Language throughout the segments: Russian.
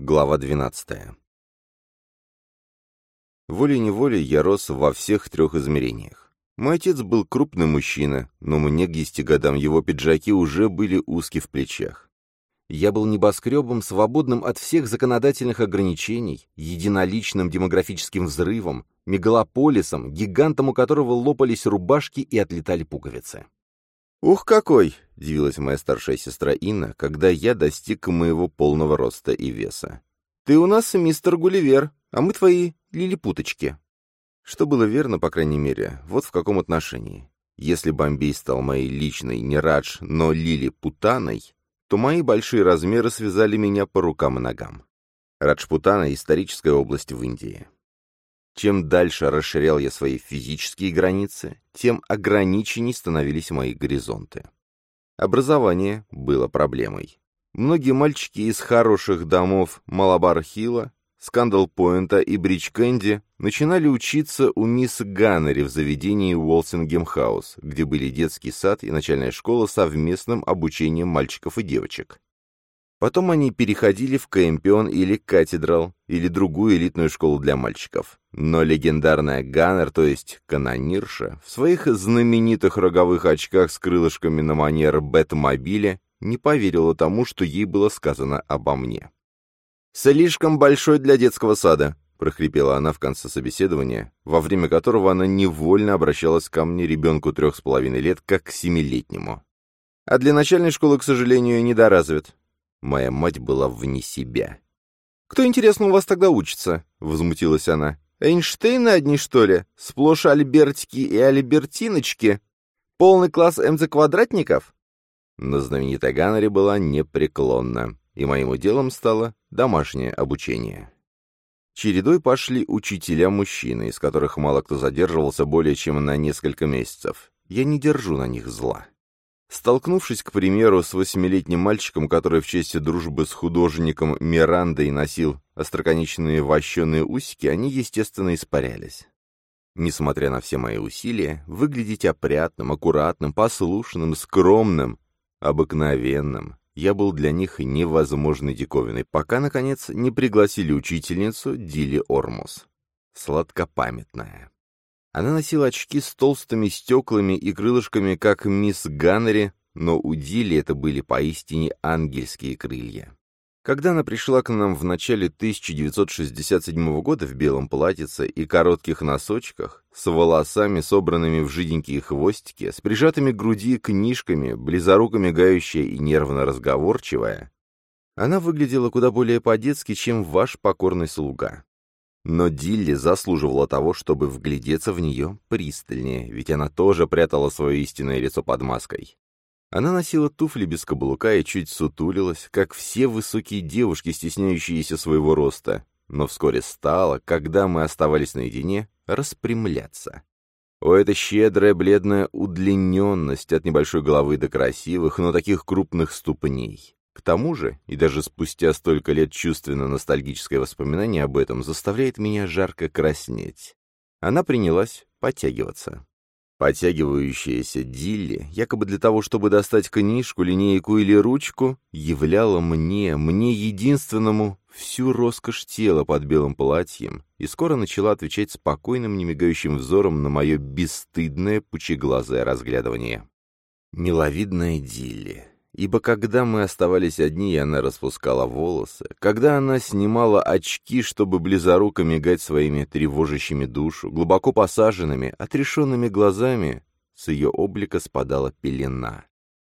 Глава 12. Волей-неволей я рос во всех трех измерениях. Мой отец был крупный мужчина, но мне к десяти годам его пиджаки уже были узки в плечах. Я был небоскребом, свободным от всех законодательных ограничений, единоличным демографическим взрывом, мегалополисом, гигантом, у которого лопались рубашки и отлетали пуговицы. «Ух, какой!» — дивилась моя старшая сестра Инна, когда я достиг моего полного роста и веса. «Ты у нас мистер Гулливер, а мы твои лилипуточки». Что было верно, по крайней мере, вот в каком отношении. Если Бомбей стал моей личной не Радж, но Лили-Путаной, то мои большие размеры связали меня по рукам и ногам. Раджпутана — историческая область в Индии. Чем дальше расширял я свои физические границы, тем ограниченней становились мои горизонты. Образование было проблемой. Многие мальчики из хороших домов Малабар-Хилла, Скандал-Пойнта и Брич-Кэнди начинали учиться у мисс Ганнери в заведении Уолсингем-хаус, где были детский сад и начальная школа с совместным обучением мальчиков и девочек. Потом они переходили в Кэмпион или Катедрал, или другую элитную школу для мальчиков. Но легендарная Gunner, то есть канонирша, в своих знаменитых роговых очках с крылышками на манер Бэтмобиля не поверила тому, что ей было сказано обо мне. «Слишком большой для детского сада», — прохрипела она в конце собеседования, во время которого она невольно обращалась ко мне, ребенку трех с половиной лет, как к семилетнему. «А для начальной школы, к сожалению, недоразвит. Моя мать была вне себя. «Кто, интересно, у вас тогда учится?» — возмутилась она. «Эйнштейны одни, что ли? Сплошь альбертики и альбертиночки? Полный класс МЗ-квадратников?» Но знаменитая Ганнери была непреклонна, и моим делом стало домашнее обучение. Чередой пошли учителя-мужчины, из которых мало кто задерживался более чем на несколько месяцев. Я не держу на них зла. Столкнувшись, к примеру, с восьмилетним мальчиком, который в честь дружбы с художником Мирандой носил остроконечные вощеные усики, они, естественно, испарялись. Несмотря на все мои усилия, выглядеть опрятным, аккуратным, послушным, скромным, обыкновенным, я был для них невозможной диковиной, пока, наконец, не пригласили учительницу Дили Ормус. Сладкопамятная. Она носила очки с толстыми стеклами и крылышками, как мисс Ганнери, но у Дилли это были поистине ангельские крылья. Когда она пришла к нам в начале 1967 года в белом платьице и коротких носочках, с волосами, собранными в жиденькие хвостики, с прижатыми к груди книжками, близоруко мигающая и нервно разговорчивая, она выглядела куда более по-детски, чем ваш покорный слуга. Но Дилли заслуживала того, чтобы вглядеться в нее пристальнее, ведь она тоже прятала свое истинное лицо под маской. Она носила туфли без каблука и чуть сутулилась, как все высокие девушки, стесняющиеся своего роста, но вскоре стала, когда мы оставались наедине, распрямляться. О, эта щедрая бледная удлиненность от небольшой головы до красивых, но таких крупных ступней. К тому же, и даже спустя столько лет чувственно-ностальгическое воспоминание об этом заставляет меня жарко краснеть. Она принялась подтягиваться. Подтягивающаяся Дилли, якобы для того, чтобы достать книжку, линейку или ручку, являла мне, мне единственному, всю роскошь тела под белым платьем и скоро начала отвечать спокойным, немигающим взором на мое бесстыдное, пучеглазое разглядывание. Миловидная Дилли, ибо когда мы оставались одни, и она распускала волосы, когда она снимала очки, чтобы близоруко мигать своими тревожащими душу, глубоко посаженными, отрешенными глазами, с ее облика спадала пелена.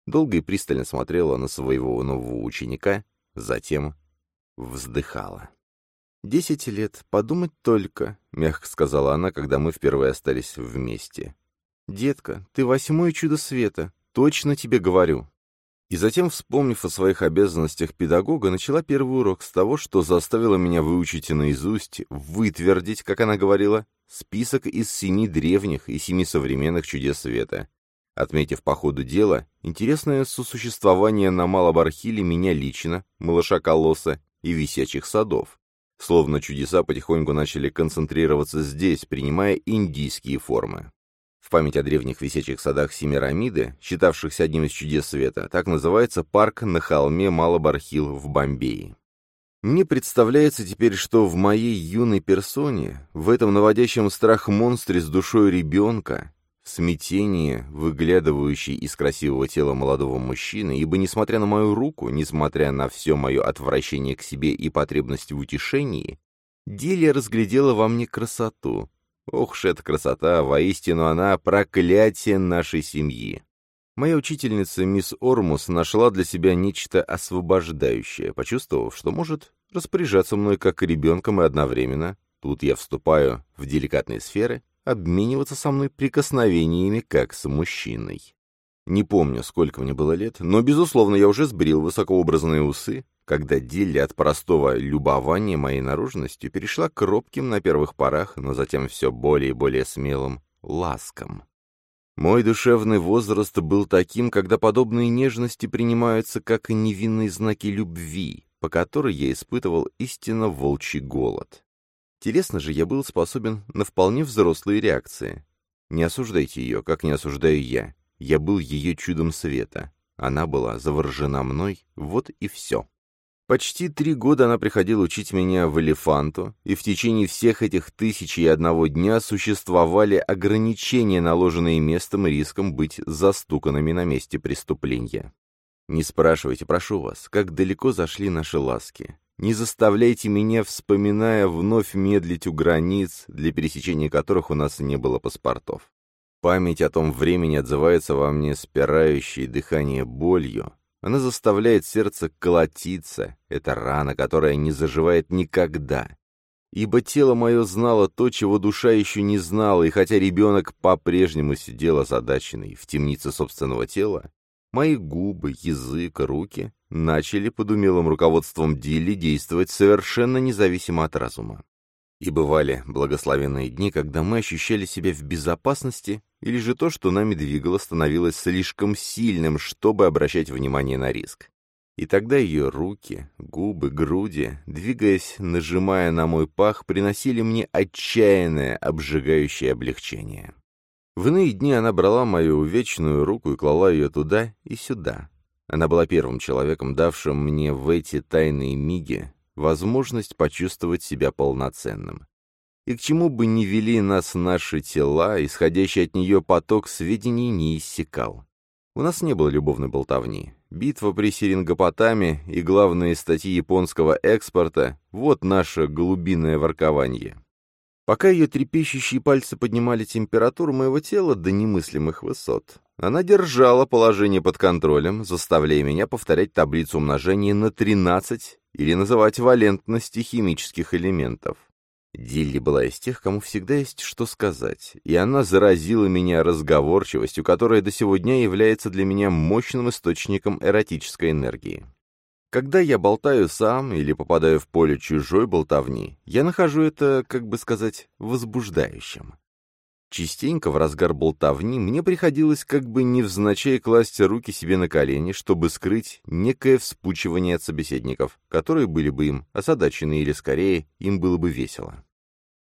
Долго и пристально смотрела на своего нового ученика, затем вздыхала. «Десять лет, подумать только», — мягко сказала она, когда мы впервые остались вместе. «Детка, ты восьмое чудо света, точно тебе говорю». И затем, вспомнив о своих обязанностях педагога, начала первый урок с того, что заставила меня выучить наизусть, вытвердить, как она говорила, список из семи древних и семи современных чудес света. Отметив по ходу дела интересное сосуществование на Малобархиле меня лично, малыша Колосса и висячих садов. Словно чудеса потихоньку начали концентрироваться здесь, принимая индийские формы. В память о древних висячих садах Семирамиды, считавшихся одним из чудес света, так называется парк на холме Малабархил в Бомбее. Мне представляется теперь, что в моей юной персоне, в этом наводящем страх монстре с душой ребенка, смятение, выглядывающее из красивого тела молодого мужчины, ибо, несмотря на мою руку, несмотря на все мое отвращение к себе и потребность в утешении, Дилия разглядела во мне красоту. Ох ж эта красота, воистину она проклятие нашей семьи. Моя учительница мисс Ормус нашла для себя нечто освобождающее, почувствовав, что может распоряжаться мной как ребенком и одновременно, тут я вступаю в деликатные сферы, обмениваться со мной прикосновениями как с мужчиной. Не помню, сколько мне было лет, но, безусловно, я уже сбрил высокообразные усы, когда Дилли от простого любования моей наружностью перешла к робким на первых порах, но затем все более и более смелым ласкам. Мой душевный возраст был таким, когда подобные нежности принимаются как невинные знаки любви, по которой я испытывал истинно волчий голод. Телесно же я был способен на вполне взрослые реакции. Не осуждайте ее, как не осуждаю я. Я был ее чудом света. Она была заворожена мной, вот и все. Почти три года она приходила учить меня в элефанту, и в течение всех этих тысячи и одного дня существовали ограничения, наложенные местом и риском быть застуканными на месте преступления. Не спрашивайте, прошу вас, как далеко зашли наши ласки. Не заставляйте меня, вспоминая, вновь медлить у границ, для пересечения которых у нас не было паспортов. Память о том времени отзывается во мне спирающей дыхание болью, она заставляет сердце колотиться. Это рана, которая не заживает никогда. Ибо тело мое знало то, чего душа еще не знала, и хотя ребенок по-прежнему сидел озадаченный в темнице собственного тела, мои губы, язык, руки начали под умелым руководством Дилли действовать совершенно независимо от разума. И бывали благословенные дни, когда мы ощущали себя в безопасности, или же то, что нами двигало, становилось слишком сильным, чтобы обращать внимание на риск. И тогда ее руки, губы, груди, двигаясь, нажимая на мой пах, приносили мне отчаянное, обжигающее облегчение. В иные дни она брала мою вечную руку и клала ее туда и сюда. Она была первым человеком, давшим мне в эти тайные миги возможность почувствовать себя полноценным. И к чему бы ни вели нас наши тела, исходящий от нее поток сведений не иссякал. У нас не было любовной болтовни. Битва при Серингопотаме и главные статьи японского экспорта — вот наше глубинное воркование. Пока ее трепещущие пальцы поднимали температуру моего тела до немыслимых высот, она держала положение под контролем, заставляя меня повторять таблицу умножения на 13 или называть валентности химических элементов. Дилли была из тех, кому всегда есть что сказать, и она заразила меня разговорчивостью, которая до сего дня является для меня мощным источником эротической энергии. Когда я болтаю сам или попадаю в поле чужой болтовни, я нахожу это, как бы сказать, возбуждающим. Частенько в разгар болтовни мне приходилось как бы невзначай класть руки себе на колени, чтобы скрыть некое вспучивание от собеседников, которые были бы им озадачены или, скорее, им было бы весело.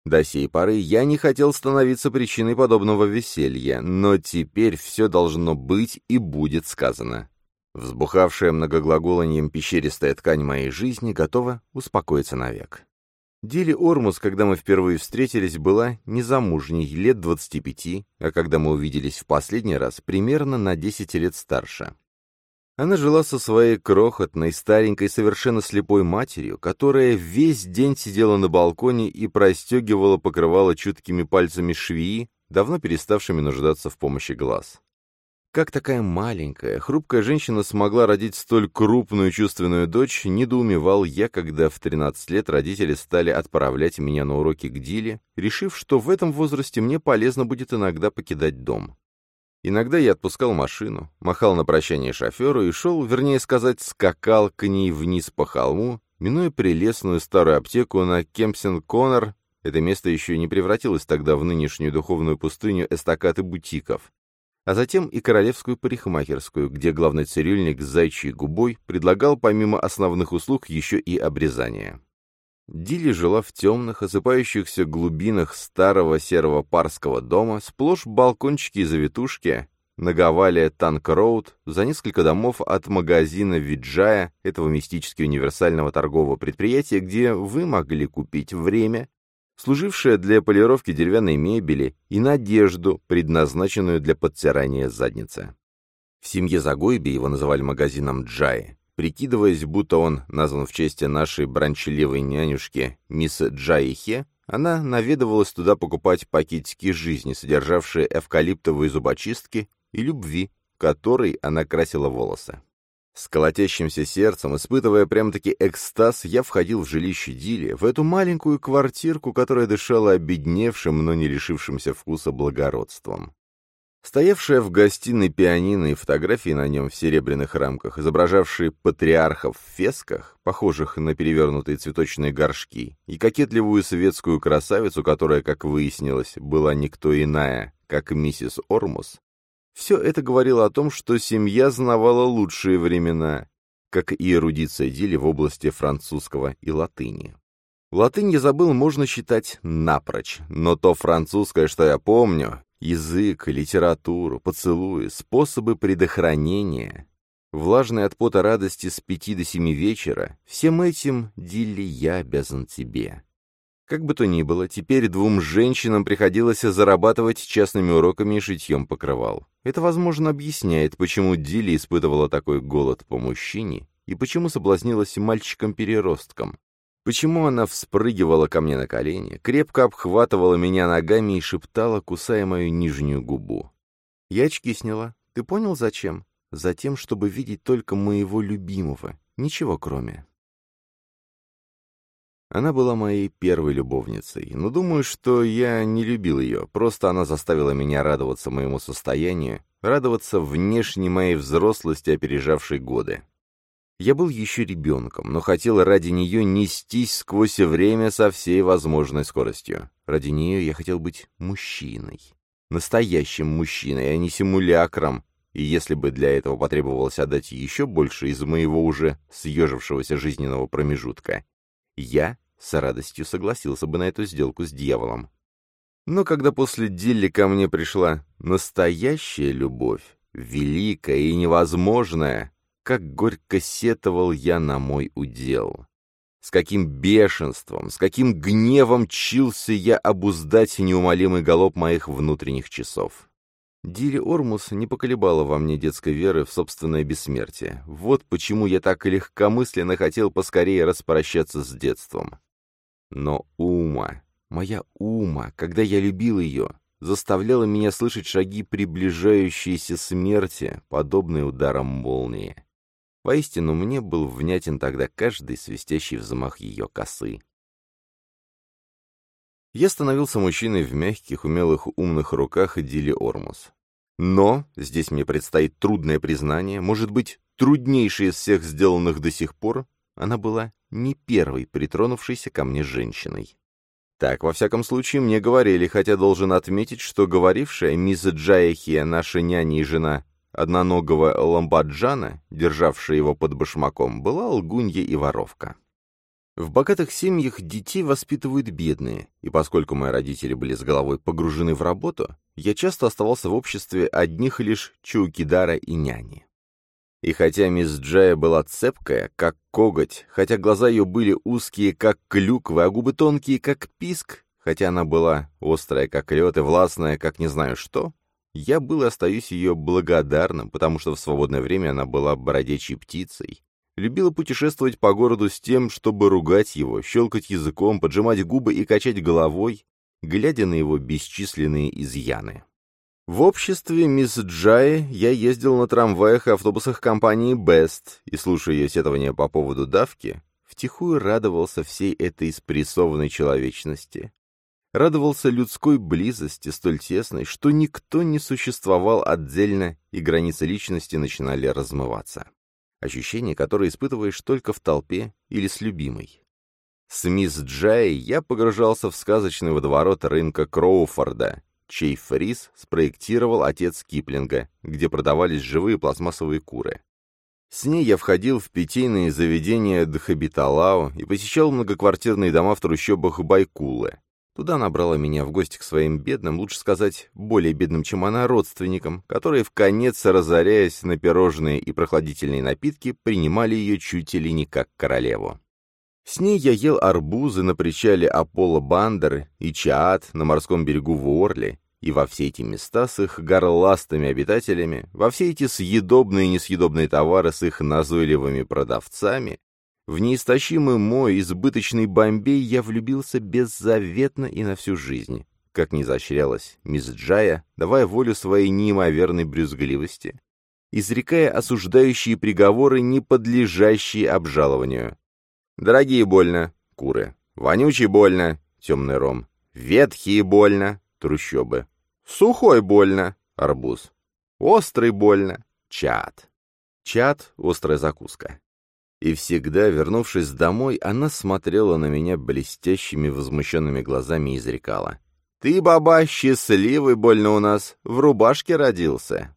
До сей поры я не хотел становиться причиной подобного веселья, но теперь все должно быть и будет сказано. Взбухавшая многоглаголанием пещеристая ткань моей жизни готова успокоиться навек. Дили Ормус, когда мы впервые встретились, была незамужней, лет 25, а когда мы увиделись в последний раз, примерно на 10 лет старше. Она жила со своей крохотной, старенькой, совершенно слепой матерью, которая весь день сидела на балконе и простегивала покрывала чуткими пальцами швеи, давно переставшими нуждаться в помощи глаз. Как такая маленькая, хрупкая женщина смогла родить столь крупную чувственную дочь, недоумевал я, когда в 13 лет родители стали отправлять меня на уроки к Диле, решив, что в этом возрасте мне полезно будет иногда покидать дом. Иногда я отпускал машину, махал на прощание шоферу и шел, вернее сказать, скакал к ней вниз по холму, минуя прелестную старую аптеку на Кемпсен-Коннор, это место еще не превратилось тогда в нынешнюю духовную пустыню эстакад и бутиков, а затем и королевскую парикмахерскую, где главный цирюльник с зайчьей губой предлагал помимо основных услуг еще и обрезание. Дилли жила в темных, осыпающихся глубинах старого серого парского дома, сплошь балкончики и завитушки, на Гавале Танк-Роуд, за несколько домов от магазина Виджая, этого мистически универсального торгового предприятия, где вы могли купить время, служившее для полировки деревянной мебели, и надежду, предназначенную для подтирания задницы. В семье Загойби его называли магазином Джай, прикидываясь, будто он назван в честь нашей бранчелевой нянюшки мисс Джаихе, она наведывалась туда покупать пакетики жизни, содержавшие эвкалиптовые зубочистки и любви, которой она красила волосы. С колотящимся сердцем, испытывая прям-таки экстаз, я входил в жилище Дили, в эту маленькую квартирку, которая дышала обедневшим, но не лишившимся вкуса благородством. Стоявшая в гостиной пианино и фотографии на нем в серебряных рамках, изображавшие патриархов в фесках, похожих на перевернутые цветочные горшки, и кокетливую светскую красавицу, которая, как выяснилось, была никто иная, как миссис Ормус, все это говорило о том, что семья знавала лучшие времена, как и эрудиция Дили в области французского и латыни. Латынь я забыл, можно считать напрочь, но то французское, что я помню, Язык, литературу, поцелуи, способы предохранения. Влажный от пота радости с пяти до семи вечера. Всем этим, Дилли, я обязан тебе. Как бы то ни было, теперь двум женщинам приходилось зарабатывать частными уроками и шитьем покрывал. Это, возможно, объясняет, почему Дилли испытывала такой голод по мужчине и почему соблазнилась мальчиком-переростком. Почему она вспрыгивала ко мне на колени, крепко обхватывала меня ногами и шептала, кусая мою нижнюю губу. Я очки сняла. Ты понял, зачем? Затем, чтобы видеть только моего любимого. Ничего кроме. Она была моей первой любовницей, но думаю, что я не любил ее, просто она заставила меня радоваться моему состоянию, радоваться внешней моей взрослости, опережавшей годы. Я был еще ребенком, но хотел ради нее нестись сквозь время со всей возможной скоростью. Ради нее я хотел быть мужчиной. Настоящим мужчиной, а не симулякром. И если бы для этого потребовалось отдать еще больше из моего уже съежившегося жизненного промежутка, я с радостью согласился бы на эту сделку с дьяволом. Но когда после Дилли ко мне пришла настоящая любовь, великая и невозможная, как горько сетовал я на мой удел. С каким бешенством, с каким гневом чился я обуздать неумолимый галоп моих внутренних часов. Дили Ормус не поколебала во мне детской веры в собственное бессмертие. Вот почему я так легкомысленно хотел поскорее распрощаться с детством. Но Ума, моя Ума, когда я любил ее, заставляла меня слышать шаги приближающейся смерти, подобные ударам молнии. Поистину, мне был внятен тогда каждый свистящий взмах ее косы. Я становился мужчиной в мягких, умелых, умных руках Дили Ормус. Но, здесь мне предстоит трудное признание, может быть, труднейшее из всех сделанных до сих пор, она была не первой притронувшейся ко мне женщиной. Так, во всяком случае, мне говорили, хотя должен отметить, что говорившая мисс Джаяхия, наша няня и жена, одноногого ламбаджана, державшая его под башмаком, была лгунья и воровка. В богатых семьях детей воспитывают бедные, и поскольку мои родители были с головой погружены в работу, я часто оставался в обществе одних лишь чаукидара и няни. И хотя мисс Джая была цепкая, как коготь, хотя глаза ее были узкие, как клюквы, а губы тонкие, как писк, хотя она была острая, как лед, и властная, как не знаю что, я был и остаюсь ее благодарным, потому что в свободное время она была бродячей птицей. Любила путешествовать по городу с тем, чтобы ругать его, щелкать языком, поджимать губы и качать головой, глядя на его бесчисленные изъяны. В обществе мисс Джаи я ездил на трамваях и автобусах компании Best и, слушая ее сетования по поводу давки, втихую радовался всей этой спрессованной человечности, радовался людской близости, столь тесной, что никто не существовал отдельно, и границы личности начинали размываться. Ощущение, которое испытываешь только в толпе или с любимой. С мисс Джай я погружался в сказочный водоворот рынка Кроуфорда, чей фриз спроектировал отец Киплинга, где продавались живые пластмассовые куры. С ней я входил в питейные заведения Дхабиталао и посещал многоквартирные дома в трущобах Байкулы, Туда она брала меня в гости к своим бедным, лучше сказать, более бедным, чем она, родственникам, которые, в конец разоряясь на пирожные и прохладительные напитки, принимали ее чуть ли не как королеву. С ней я ел арбузы на причале Аполло Бандер и Чаат на морском берегу в Уорле, и во все эти места с их горластыми обитателями, во все эти съедобные и несъедобные товары с их назойливыми продавцами, в неистощимый мой избыточный Бомбей я влюбился беззаветно и на всю жизнь, как не заощрялась мисс Джая, давая волю своей неимоверной брюзгливости, изрекая осуждающие приговоры, не подлежащие обжалованию. Дорогие больно — куры, вонючий больно — темный ром, ветхие больно — трущобы, сухой больно — арбуз, острый больно — чат. Чат — острая закуска. И всегда, вернувшись домой, она смотрела на меня блестящими возмущенными глазами и изрекала. «Ты, баба, счастливый больно у нас, в рубашке родился».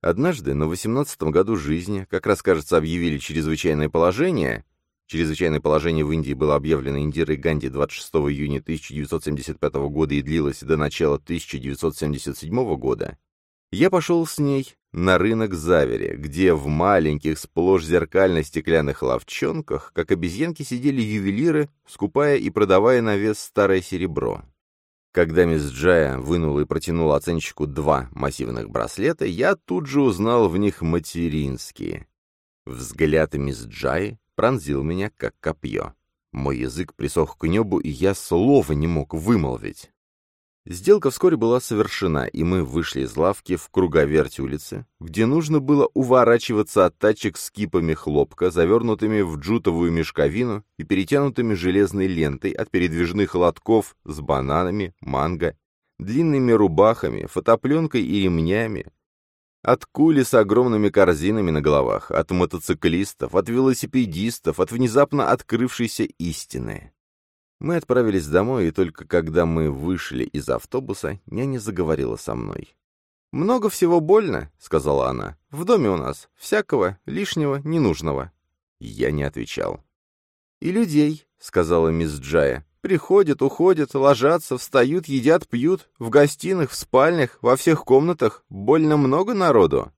Однажды, на восемнадцатом году жизни, как раз, объявили чрезвычайное положение, чрезвычайное положение в Индии было объявлено Индирой Ганди 26 июня 1975 года и длилось до начала 1977 года, я пошел с ней на рынок Завере, где в маленьких, сплошь зеркально-стеклянных ловчонках, как обезьянки, сидели ювелиры, скупая и продавая на вес старое серебро. Когда мисс Джая вынула и протянула оценщику два массивных браслета, я тут же узнал в них материнские. Взгляд мисс Джаи пронзил меня, как копье. Мой язык присох к небу, и я слова не мог вымолвить. Сделка вскоре была совершена, и мы вышли из лавки в круговерть улицы, где нужно было уворачиваться от тачек с кипами хлопка, завернутыми в джутовую мешковину и перетянутыми железной лентой от передвижных лотков с бананами, манго, длинными рубахами, фотопленкой и ремнями, от кули с огромными корзинами на головах, от мотоциклистов, от велосипедистов, от внезапно открывшейся истины. Мы отправились домой, и только когда мы вышли из автобуса, няня заговорила со мной. «Много всего больно», — сказала она. «В доме у нас. Всякого, лишнего, ненужного». Я не отвечал. «И людей», — сказала мисс Джая. «Приходят, уходят, ложатся, встают, едят, пьют. В гостиных, в спальнях, во всех комнатах. Больно много народу».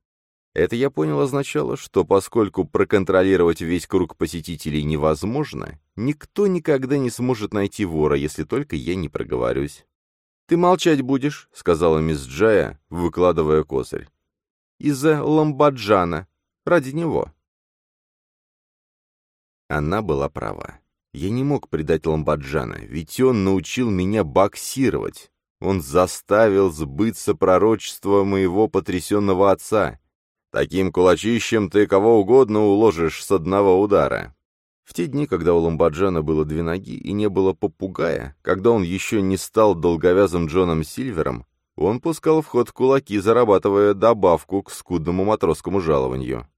Это, я понял, означало, что поскольку проконтролировать весь круг посетителей невозможно, никто никогда не сможет найти вора, если только я не проговорюсь. «Ты молчать будешь», — сказала мисс Джая, выкладывая косарь. «Из-за Ламбаджана. Ради него». Она была права. Я не мог предать Ламбаджана, ведь он научил меня боксировать. Он заставил сбыться пророчество моего потрясенного отца. Таким кулачищем ты кого угодно уложишь с одного удара. В те дни, когда у Ламбаджана было две ноги и не было попугая, когда он еще не стал долговязым Джоном Сильвером, он пускал в ход кулаки, зарабатывая добавку к скудному матросскому жалованию.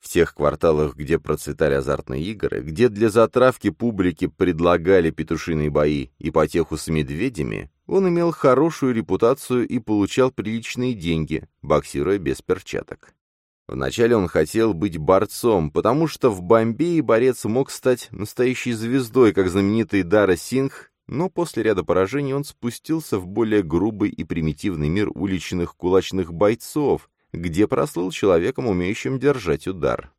В тех кварталах, где процветали азартные игры, где для затравки публики предлагали петушиные бои и потеху с медведями, он имел хорошую репутацию и получал приличные деньги, боксируя без перчаток. Вначале он хотел быть борцом, потому что в Бомбее борец мог стать настоящей звездой, как знаменитый Дара Сингх, но после ряда поражений он спустился в более грубый и примитивный мир уличных кулачных бойцов, где прослыл человеком, умеющим держать удар.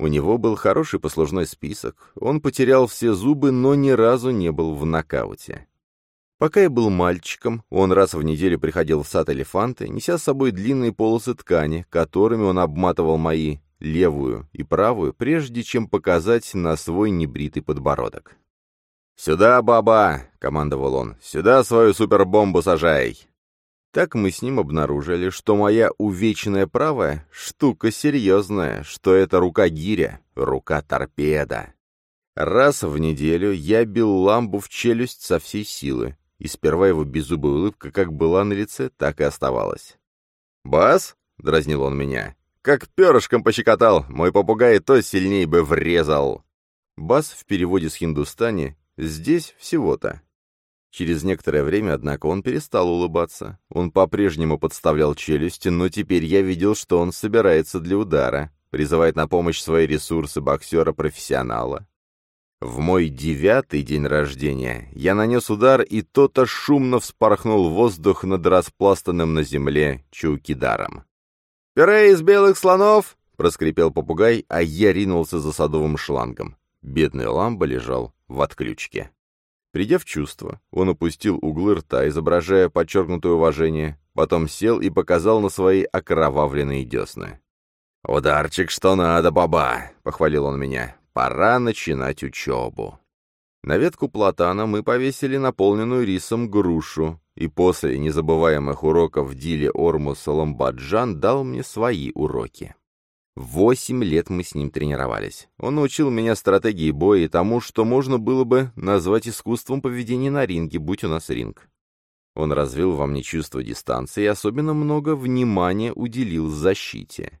У него был хороший послужной список, он потерял все зубы, но ни разу не был в нокауте. Пока я был мальчиком, он раз в неделю приходил в сад элефанты, неся с собой длинные полосы ткани, которыми он обматывал мои левую и правую, прежде чем показать на свой небритый подбородок. «Сюда, баба!» — командовал он. «Сюда свою супербомбу сажай!» Так мы с ним обнаружили, что моя увечная правая — штука серьезная, что это рука гиря, рука торпеда. Раз в неделю я бил ламбу в челюсть со всей силы, и сперва его беззубая улыбка как была на лице, так и оставалась. «Бас?» — дразнил он меня. «Как перышком пощекотал, мой попугай то сильнее бы врезал!» Бас в переводе с хиндустани «здесь всего-то». Через некоторое время, однако, он перестал улыбаться. Он по-прежнему подставлял челюсти, но теперь я видел, что он собирается для удара, призывает на помощь свои ресурсы боксера-профессионала. В мой девятый день рождения я нанес удар, и то-то шумно вспорхнул воздух над распластанным на земле чаукидаром. «Пюре из белых слонов!» — проскрипел попугай, а я ринулся за садовым шлангом. Бедный ламба лежал в отключке. Придя в чувство, он опустил углы рта, изображая подчеркнутое уважение, потом сел и показал на свои окровавленные десны. «Ударчик что надо, баба!» — похвалил он меня. «Пора начинать учебу». На ветку платана мы повесили наполненную рисом грушу, и после незабываемых уроков Дили Ормус Ламбаджан дал мне свои уроки. Восемь лет мы с ним тренировались. Он научил меня стратегии боя и тому, что можно было бы назвать искусством поведения на ринге, будь у нас ринг. Он развил во мне чувство дистанции и особенно много внимания уделил защите.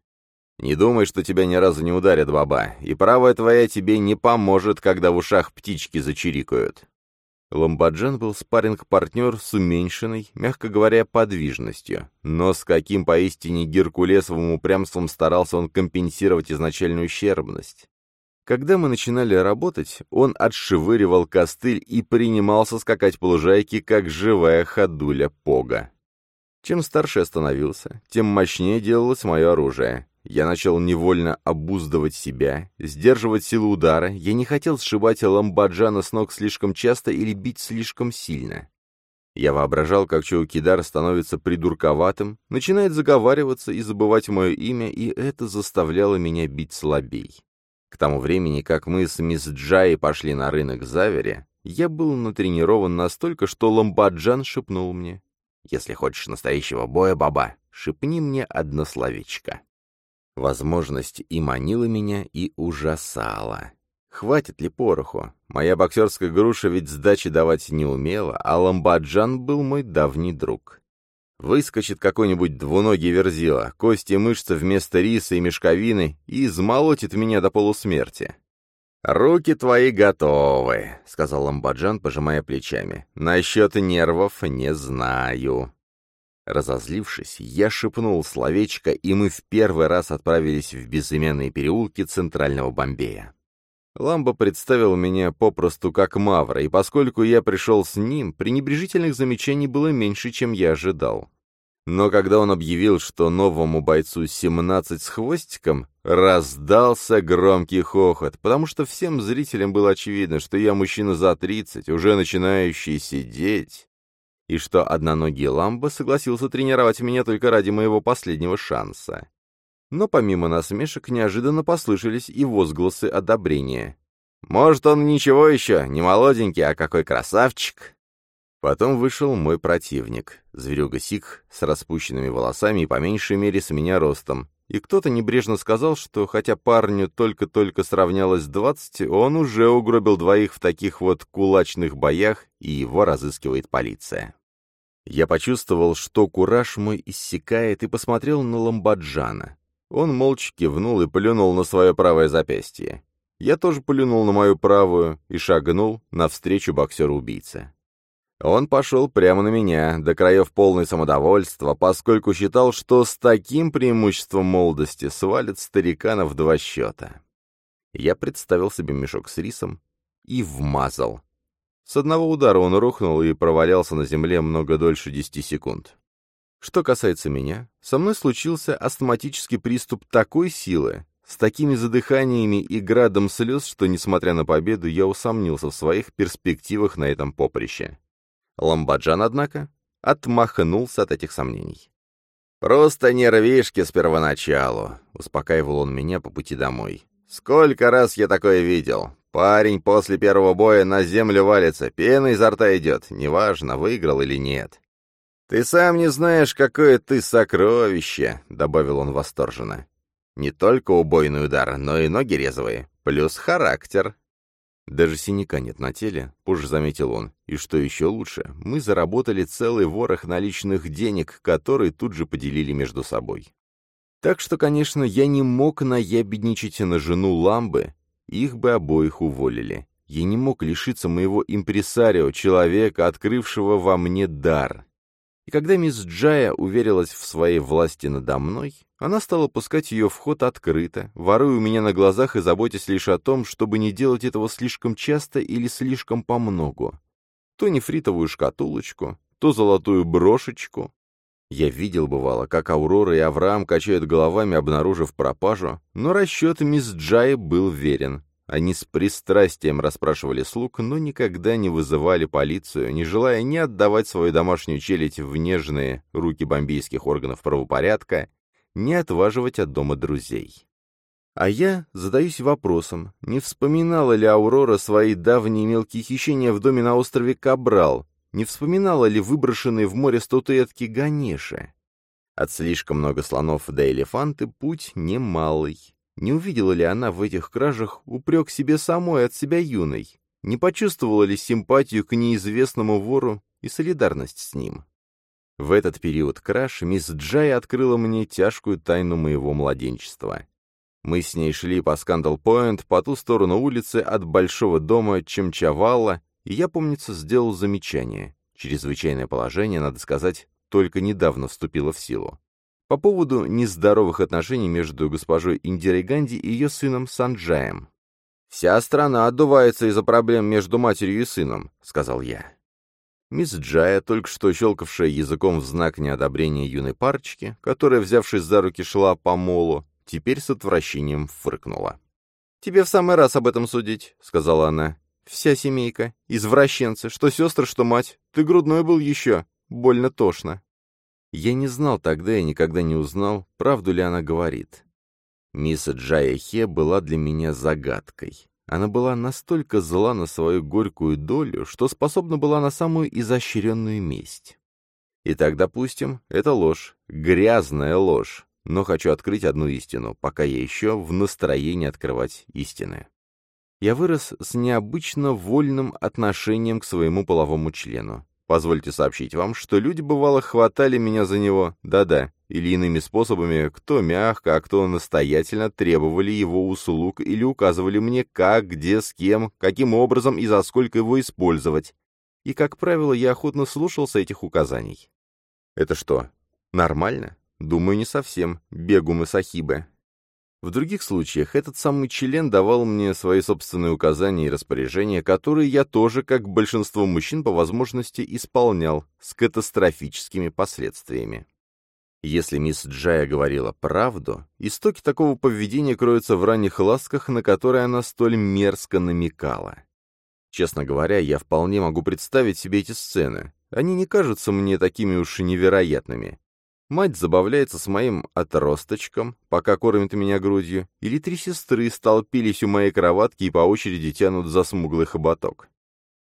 «Не думай, что тебя ни разу не ударят, баба, и правая твоя тебе не поможет, когда в ушах птички зачирикают. Ламбаджан был спарринг-партнер с уменьшенной, мягко говоря, подвижностью, но с каким поистине геркулесовым упрямством старался он компенсировать изначальную ущербность. Когда мы начинали работать, он отшвыривал костыль и принимался скакать по лужайке, как живая ходуля пога. Чем старше я становился, тем мощнее делалось мое оружие. Я начал невольно обуздывать себя, сдерживать силу удара, я не хотел сшибать ламбаджана с ног слишком часто или бить слишком сильно. Я воображал, как Чаукидар становится придурковатым, начинает заговариваться и забывать мое имя, и это заставляло меня бить слабей. К тому времени, как мы с мисс Джай пошли на рынок Завере, я был натренирован настолько, что Ламбаджан шепнул мне, «Если хочешь настоящего боя, баба, шепни мне одно словечко». Возможность и манила меня, и ужасала. Хватит ли пороху? Моя боксерская груша ведь сдачи давать не умела, а Ламбаджан был мой давний друг. Выскочит какой-нибудь двуногий верзила, кости и мышцы вместо риса и мешковины, и измолотит меня до полусмерти. «Руки твои готовы», — сказал Ламбаджан, пожимая плечами. «Насчет нервов не знаю». Разозлившись, я шепнул словечко, и мы в первый раз отправились в безымянные переулки центрального Бомбея. Ламбо представил меня попросту как Мавра, и поскольку я пришел с ним, пренебрежительных замечаний было меньше, чем я ожидал. Но когда он объявил, что новому бойцу 17 с хвостиком, раздался громкий хохот, потому что всем зрителям было очевидно, что я мужчина за 30, уже начинающий сидеть, и что одноногий Ламбо согласился тренировать меня только ради моего последнего шанса. Но помимо насмешек неожиданно послышались и возгласы одобрения. «Может, он ничего еще, не молоденький, а какой красавчик!» Потом вышел мой противник, зверюга Сик, с распущенными волосами и по меньшей мере с меня ростом, и кто-то небрежно сказал, что хотя парню только-только сравнялось двадцать, он уже угробил двоих в таких вот кулачных боях, и его разыскивает полиция. Я почувствовал, что кураж мой иссякает, и посмотрел на Ламбаджана. Он молча кивнул и плюнул на свое правое запястье. Я тоже плюнул на мою правую и шагнул навстречу боксеру-убийце. Он пошел прямо на меня, до краев полной самодовольства, поскольку считал, что с таким преимуществом молодости свалит старикана в два счета. Я представил себе мешок с рисом и вмазал. С одного удара он рухнул и провалялся на земле много дольше десяти секунд. Что касается меня, со мной случился астматический приступ такой силы, с такими задыханиями и градом слез, что, несмотря на победу, я усомнился в своих перспективах на этом поприще. Ламбаджан, однако, отмахнулся от этих сомнений. «Просто нервишки с первоначалу», — успокаивал он меня по пути домой. «Сколько раз я такое видел? Парень после первого боя на землю валится, пена изо рта идет, неважно, выиграл или нет. «Ты сам не знаешь, какое ты сокровище», — добавил он восторженно. «Не только убойный удар, но и ноги резвые, плюс характер». Даже синяка нет на теле, позже заметил он. И что еще лучше, мы заработали целый ворох наличных денег, которые тут же поделили между собой. Так что, конечно, я не мог наябедничать на жену Ламбы, их бы обоих уволили. Я не мог лишиться моего импресарио, человека, открывшего во мне дар. И когда мисс Джая уверилась в своей власти надо мной, Она стала пускать ее в ход открыто, воруя у меня на глазах и заботясь лишь о том, чтобы не делать этого слишком часто или слишком помногу. То нефритовую шкатулочку, то золотую брошечку. Я видел, бывало, как Аурора и Авраам качают головами, обнаружив пропажу, но расчет мисс Джай был верен. Они с пристрастием расспрашивали слуг, но никогда не вызывали полицию, не желая ни отдавать свою домашнюю челядь в нежные руки бомбейских органов правопорядка, ни отваживать от дома друзей. А я задаюсь вопросом, не вспоминала ли Аурора свои давние мелкие хищения в доме на острове Кабрал, не вспоминала ли выброшенные в море статуэтки Ганеша? От слишком много слонов до элефанты путь немалый. Не увидела ли она в этих кражах упрек себе самой от себя юной? Не почувствовала ли симпатию к неизвестному вору и солидарность с ним? В этот период краж мисс Джай открыла мне тяжкую тайну моего младенчества. Мы с ней шли по Скандал-Пойнт по ту сторону улицы от большого дома Чемчавала, и я, помнится, сделал замечание. Чрезвычайное положение, надо сказать, только недавно вступило в силу по поводу нездоровых отношений между госпожой Индирой Ганди и ее сыном Санджаем. «Вся страна отдувается из-за проблем между матерью и сыном», — сказал я. Мисс Джая, только что щелкавшая языком в знак неодобрения юной парочки, которая, взявшись за руки, шла по молу, теперь с отвращением фыркнула. «Тебе в самый раз об этом судить», — сказала она. «Вся семейка. Извращенцы. Что сестры, что мать. Ты грудной был еще. Больно тошно». Я не знал тогда и никогда не узнал, правду ли она говорит. Мисс Джая Хе была для меня загадкой. Она была настолько зла на свою горькую долю, что способна была на самую изощренную месть. Итак, допустим, это ложь, грязная ложь, но хочу открыть одну истину, пока я еще в настроении открывать истины. Я вырос с необычно вольным отношением к своему половому члену. Позвольте сообщить вам, что люди, бывало, хватали меня за него, да-да, или иными способами, кто мягко, а кто настоятельно требовали его услуг или указывали мне, как, где, с кем, каким образом и за сколько его использовать. И, как правило, я охотно слушался этих указаний. Это что, нормально? Думаю, не совсем. Бегумы сахибы. В других случаях этот самый член давал мне свои собственные указания и распоряжения, которые я тоже, как большинство мужчин, по возможности исполнял, с катастрофическими последствиями. Если мисс Джая говорила правду, истоки такого поведения кроются в ранних ласках, на которые она столь мерзко намекала. Честно говоря, я вполне могу представить себе эти сцены. Они не кажутся мне такими уж невероятными. Мать забавляется с моим отросточком, пока кормит меня грудью, или три сестры столпились у моей кроватки и по очереди тянут за смуглый хоботок.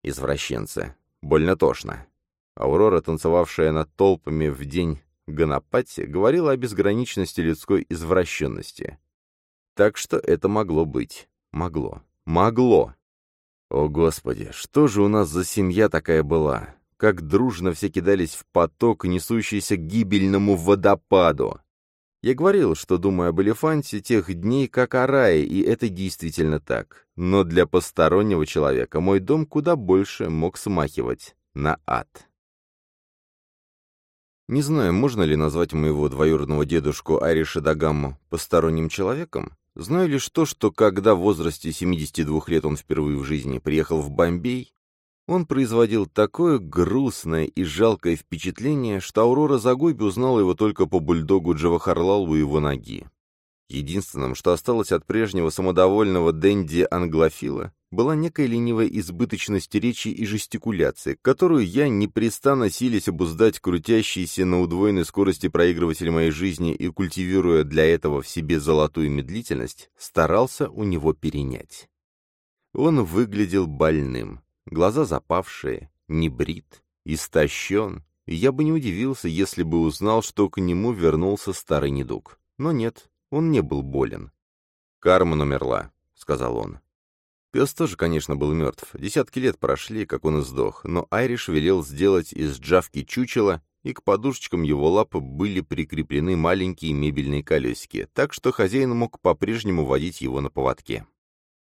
Извращенцы. Больно тошно. Аурора, танцевавшая над толпами в день Ганапати, говорила о безграничности людской извращенности. Так что это могло быть. Могло. Могло. О, Господи, что же у нас за семья такая была? Как дружно все кидались в поток, несущийся к гибельному водопаду. Я говорил, что думаю об элефанте тех дней как о рае, и это действительно так. Но для постороннего человека мой дом куда больше мог смахивать на ад. Не знаю, можно ли назвать моего двоюродного дедушку Ариша Дагамму посторонним человеком. Знаю лишь то, что когда в возрасте 72 лет он впервые в жизни приехал в Бомбей, он производил такое грустное и жалкое впечатление, что Аурора Загойби узнала его только по бульдогу Джавахарлалу у его ноги. Единственным, что осталось от прежнего самодовольного Дэнди англофила, была некая ленивая избыточность речи и жестикуляции, которую я, непрестанно силясь обуздать крутящийся на удвоенной скорости проигрыватель моей жизни и культивируя для этого в себе золотую медлительность, старался у него перенять. Он выглядел больным глаза запавшие, не брит, истощен, и я бы не удивился, если бы узнал, что к нему вернулся старый недуг. Но нет, он не был болен. «Кармен умерла», — сказал он. Пес тоже, конечно, был мертв. Десятки лет прошли, как он и сдох, но Айриш велел сделать из джавки чучела, и к подушечкам его лап были прикреплены маленькие мебельные колесики, так что хозяин мог по-прежнему водить его на поводке.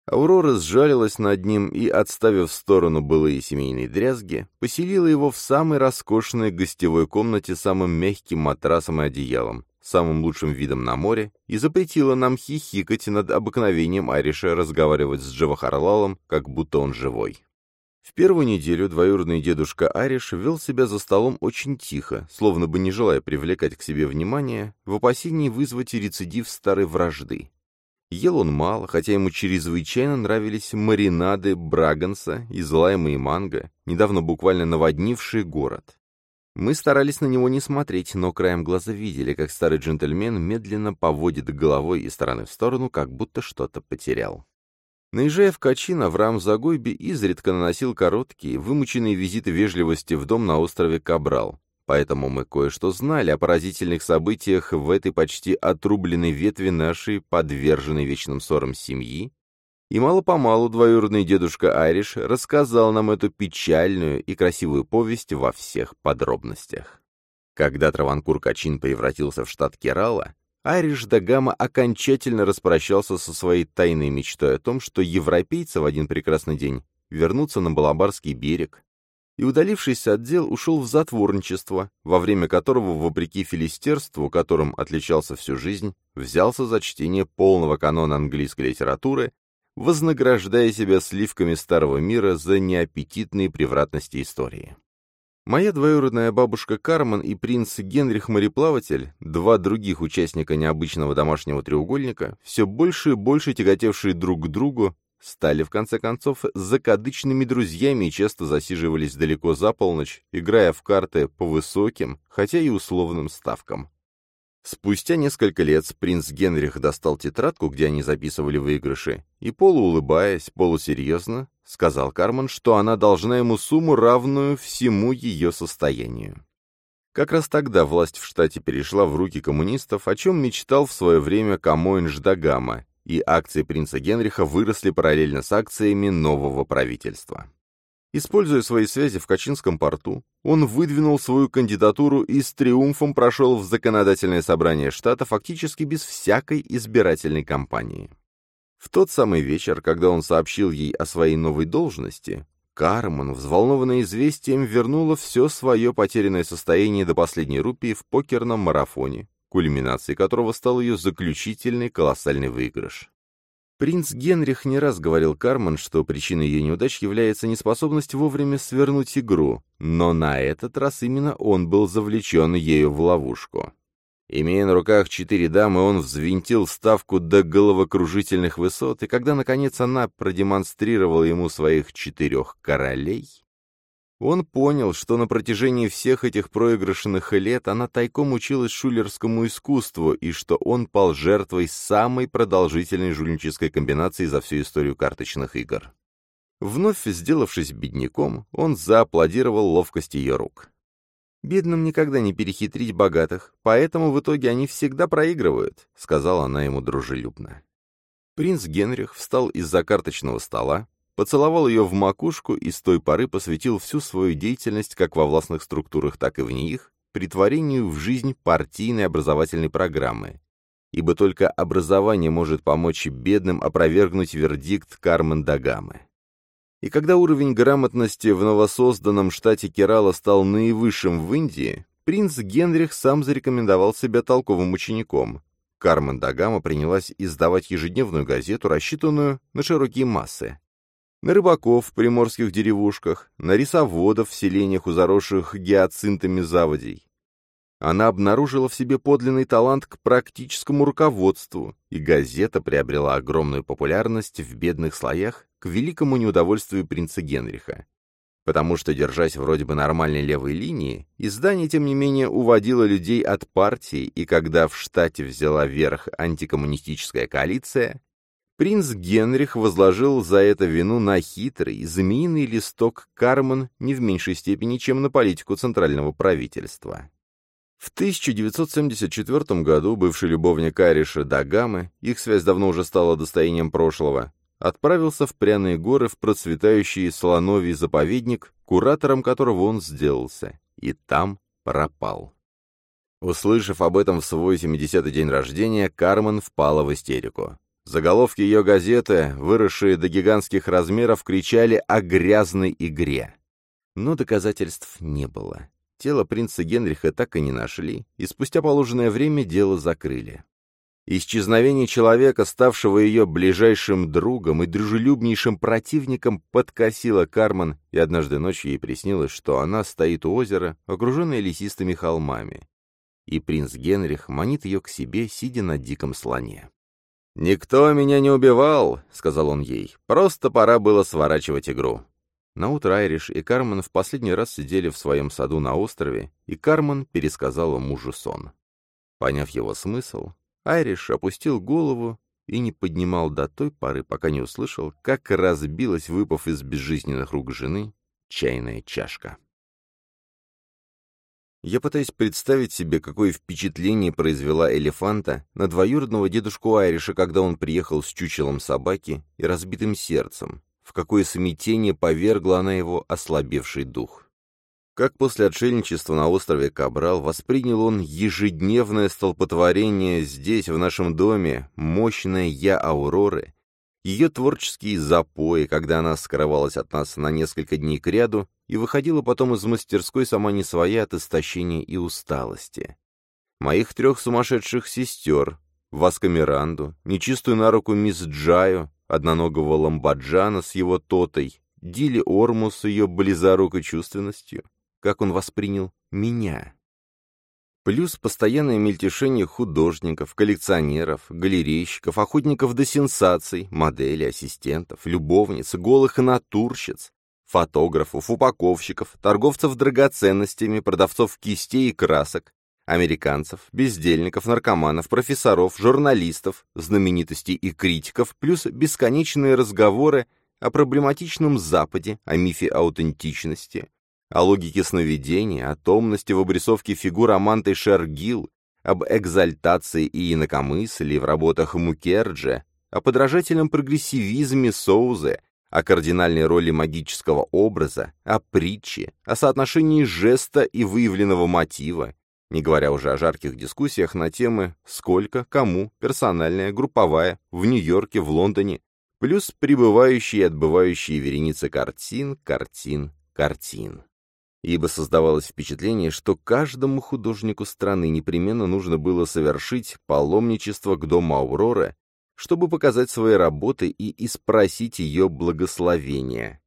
Аурора сжалилась над ним и, отставив в сторону былые семейные дрязги, поселила его в самой роскошной гостевой комнате самым мягким матрасом и одеялом, самым лучшим видом на море, и запретила нам хихикать над обыкновением Ариша разговаривать с Джавахарлалом, как будто он живой. В первую неделю двоюродный дедушка Ариш вел себя за столом очень тихо, словно бы не желая привлекать к себе внимание, в опасении вызвать рецидив старой вражды. Ел он мало, хотя ему чрезвычайно нравились маринады браганса и злаемые манго, недавно буквально наводнившие город. Мы старались на него не смотреть, но краем глаза видели, как старый джентльмен медленно поводит головой из стороны в сторону, как будто что-то потерял. Наезжая в Качин, Авраам Загойби изредка наносил короткие, вымученные визиты вежливости в дом на острове Кабрал, Поэтому мы кое-что знали о поразительных событиях в этой почти отрубленной ветви нашей, подверженной вечным ссорам семьи, и мало-помалу двоюродный дедушка Айриш рассказал нам эту печальную и красивую повесть во всех подробностях. Когда Траванкур Качин превратился в штат Керала, Айриш Дагама окончательно распрощался со своей тайной мечтой о том, что европейцы в один прекрасный день вернутся на Балабарский берег, и, удалившись от дел, ушел в затворничество, во время которого, вопреки филистерству, которым отличался всю жизнь, взялся за чтение полного канона английской литературы, вознаграждая себя сливками старого мира за неаппетитные превратности истории. Моя двоюродная бабушка Кармен и принц Генрих Мореплаватель, два других участника необычного домашнего треугольника, все больше и больше тяготевшие друг к другу, стали, в конце концов, закадычными друзьями и часто засиживались далеко за полночь, играя в карты по высоким, хотя и условным ставкам. Спустя несколько лет принц Генрих достал тетрадку, где они записывали выигрыши, и, полуулыбаясь, полусерьезно, сказал Кармен, что она должна ему сумму, равную всему ее состоянию. Как раз тогда власть в штате перешла в руки коммунистов, о чем мечтал в свое время Камоин Ждагама, и акции принца Генриха выросли параллельно с акциями нового правительства. Используя свои связи в Качинском порту, он выдвинул свою кандидатуру и с триумфом прошел в законодательное собрание штата фактически без всякой избирательной кампании. В тот самый вечер, когда он сообщил ей о своей новой должности, Кармен, взволнованная известием, вернула все свое потерянное состояние до последней рупии в покерном марафоне, кульминацией которого стал ее заключительный колоссальный выигрыш. Принц Генрих не раз говорил Кармен, что причиной ее неудач является неспособность вовремя свернуть игру, но на этот раз именно он был завлечен ею в ловушку. Имея на руках четыре дамы, он взвинтил ставку до головокружительных высот, и когда, наконец, она продемонстрировала ему своих четырех королей, он понял, что на протяжении всех этих проигрышных лет она тайком училась шулерскому искусству и что он пал жертвой самой продолжительной жульнической комбинации за всю историю карточных игр. Вновь сделавшись бедняком, он зааплодировал ловкость ее рук. «Бедным никогда не перехитрить богатых, поэтому в итоге они всегда проигрывают», — сказала она ему дружелюбно. Принц Генрих встал из-за карточного стола, поцеловал ее в макушку и с той поры посвятил всю свою деятельность как во властных структурах, так и вне их, притворению в жизнь партийной образовательной программы. Ибо только образование может помочь бедным опровергнуть вердикт Кармен Дагамы. И когда уровень грамотности в новосозданном штате Керала стал наивысшим в Индии, принц Генрих сам зарекомендовал себя толковым учеником. Кармен Дагама принялась издавать ежедневную газету, рассчитанную на широкие массы на рыбаков в приморских деревушках, на рисоводов в селениях у заросших гиацинтами заводей. Она обнаружила в себе подлинный талант к практическому руководству, и газета приобрела огромную популярность в бедных слоях к великому неудовольствию принца Генриха. Потому что, держась вроде бы нормальной левой линии, издание, тем не менее, уводило людей от партии, и когда в штате взяла верх антикоммунистическая коалиция, Принц Генрих возложил за это вину на хитрый, змеиный листок Кармен не в меньшей степени, чем на политику центрального правительства. В 1974 году бывший любовник Ариша Дагамы, их связь давно уже стала достоянием прошлого, отправился в Пряные горы в процветающий слоновий заповедник, куратором которого он сделался, и там пропал. Услышав об этом в свой 70-й день рождения, Кармен впала в истерику. Заголовки ее газеты, выросшие до гигантских размеров, кричали о грязной игре. Но доказательств не было. Тело принца Генриха так и не нашли, и спустя положенное время дело закрыли. Исчезновение человека, ставшего ее ближайшим другом и дружелюбнейшим противником, подкосило Карман, и однажды ночью ей приснилось, что она стоит у озера, окруженная лесистыми холмами. И принц Генрих манит ее к себе, сидя на диком слоне. «Никто меня не убивал», — сказал он ей, — «просто пора было сворачивать игру». Наутро Айриш и Кармен в последний раз сидели в своем саду на острове, и Кармен пересказала мужу сон. Поняв его смысл, Айриш опустил голову и не поднимал до той поры, пока не услышал, как разбилась, выпав из безжизненных рук жены, чайная чашка. Я пытаюсь представить себе, какое впечатление произвела элефанта на двоюродного дедушку Айриша, когда он приехал с чучелом собаки и разбитым сердцем, в какое смятение повергла она его ослабевший дух. Как после отшельничества на острове Кабрал воспринял он ежедневное столпотворение здесь, в нашем доме, мощное «Я Ауроры», ее творческие запои, когда она скрывалась от нас на несколько дней кряду и выходила потом из мастерской сама не своя от истощения и усталости. Моих трех сумасшедших сестер, Васка Миранду, нечистую на руку мисс Джаю, одноногого ламбаджана с его тотой, Дили Орму с ее близорукой чувственностью, как он воспринял меня. Плюс постоянное мельтешение художников, коллекционеров, галерейщиков, охотников до сенсаций, моделей, ассистентов, любовниц, голых и натурщиц, фотографов, упаковщиков, торговцев драгоценностями, продавцов кистей и красок, американцев, бездельников, наркоманов, профессоров, журналистов, знаменитостей и критиков, плюс бесконечные разговоры о проблематичном Западе, о мифе аутентичности, о логике сновидения, о томности в обрисовке фигур Аманты Шергил, об экзальтации и инакомыслии в работах Мукерджи, о подражательном прогрессивизме Соузы, о кардинальной роли магического образа, о притче, о соотношении жеста и выявленного мотива, не говоря уже о жарких дискуссиях на темы «сколько», «кому», «персональная», «групповая», «в Нью-Йорке», «в Лондоне», плюс прибывающие и отбывающие вереницы картин, картин, картин. Ибо создавалось впечатление, что каждому художнику страны непременно нужно было совершить паломничество к дому Ауроры, чтобы показать свои работы и испросить ее благословения.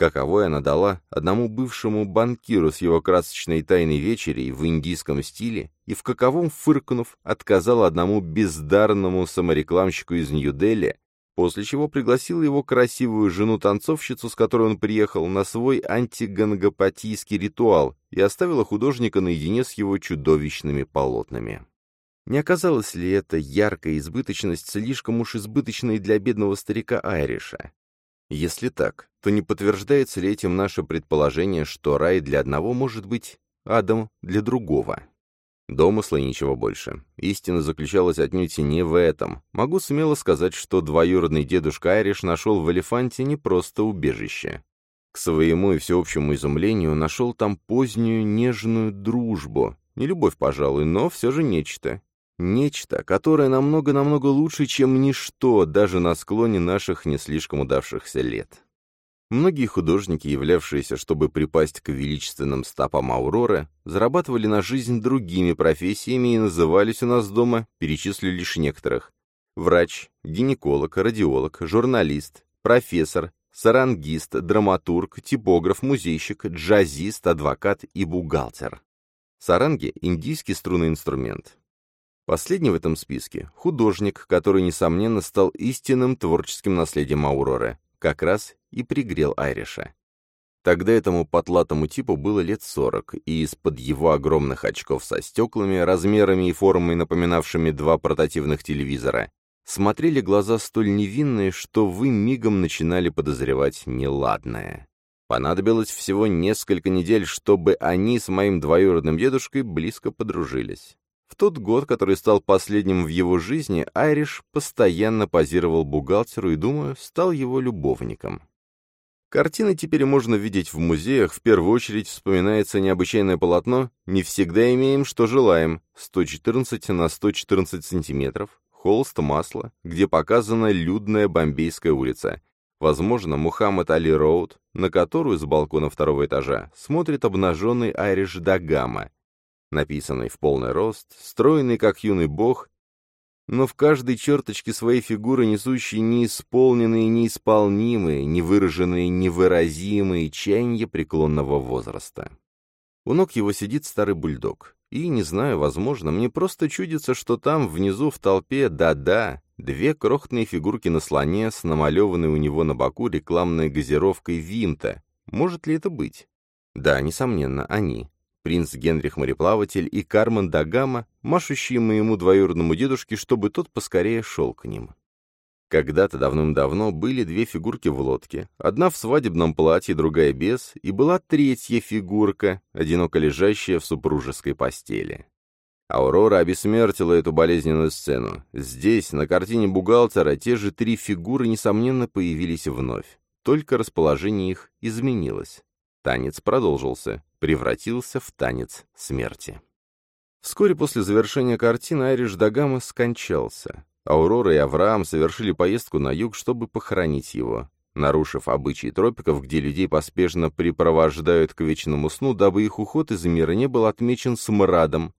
Каковой она дала одному бывшему банкиру с его красочной тайной вечерей в индийском стиле и в каковом, фыркнув, отказала одному бездарному саморекламщику из Нью-Дели, после чего пригласил его красивую жену-танцовщицу, с которой он приехал, на свой антигангопатийский ритуал и оставила художника наедине с его чудовищными полотнами. Не оказалась ли эта яркая избыточность слишком уж избыточной для бедного старика Айриша? Если так, то не подтверждается ли этим наше предположение, что рай для одного может быть адом для другого? Домысла и ничего больше. Истина заключалась отнюдь не в этом. Могу смело сказать, что двоюродный дедушка Айриш нашел в элефанте не просто убежище. К своему и всеобщему изумлению нашел там позднюю нежную дружбу. Не любовь, пожалуй, но все же нечто. Нечто, которое намного-намного лучше, чем ничто, даже на склоне наших не слишком удавшихся лет. Многие художники, являвшиеся, чтобы припасть к величественным стопам Ауроры, зарабатывали на жизнь другими профессиями и назывались у нас дома, перечислю лишь некоторых. Врач, гинеколог, радиолог, журналист, профессор, сарангист, драматург, типограф, музейщик, джазист, адвокат и бухгалтер. Саранги – индийский струнный инструмент. Последний в этом списке – художник, который, несомненно, стал истинным творческим наследием Ауроры, как раз и пригрел Айриша. Тогда этому потлатому типу было лет сорок, и из-под его огромных очков со стеклами, размерами и формой, напоминавшими два портативных телевизора, смотрели глаза столь невинные, что вы мигом начинали подозревать неладное. Понадобилось всего несколько недель, чтобы они с моим двоюродным дедушкой близко подружились. В тот год, который стал последним в его жизни, Айриш постоянно позировал бухгалтеру и, думаю, стал его любовником. Картины теперь можно видеть в музеях, в первую очередь вспоминается необычайное полотно «Не всегда имеем, что желаем» 114 на 114 сантиметров, холст масла, где показана людная Бомбейская улица. возможно, Мухаммад Али Роуд, на которую с балкона второго этажа смотрит обнаженный Айриш Дагама, написанный в полный рост, стройный как юный бог, но в каждой черточке своей фигуры несущие неисполненные, неисполнимые, невыраженные, невыразимые чаяния преклонного возраста. У ног его сидит старый бульдог. И, не знаю, возможно, мне просто чудится, что там, внизу в толпе, да-да, две крохотные фигурки на слоне с намалеванной у него на боку рекламной газировкой Винта. Может ли это быть? Да, несомненно, они. Принц Генрих Мореплаватель и Кармен Дагама, машущие моему двоюродному дедушке, чтобы тот поскорее шел к ним. Когда-то давным-давно были две фигурки в лодке, одна в свадебном платье, другая без, и была третья фигурка, одиноко лежащая в супружеской постели. Аурора обессмертила эту болезненную сцену. Здесь, на картине бухгалтера, те же три фигуры, несомненно, появились вновь. Только расположение их изменилось. Танец продолжился, превратился в танец смерти. Вскоре после завершения картины Айриш Дагама скончался. Аурора и Авраам совершили поездку на юг, чтобы похоронить его, нарушив обычаи тропиков, где людей поспешно припровождают к вечному сну, дабы их уход из мира не был отмечен смрадом.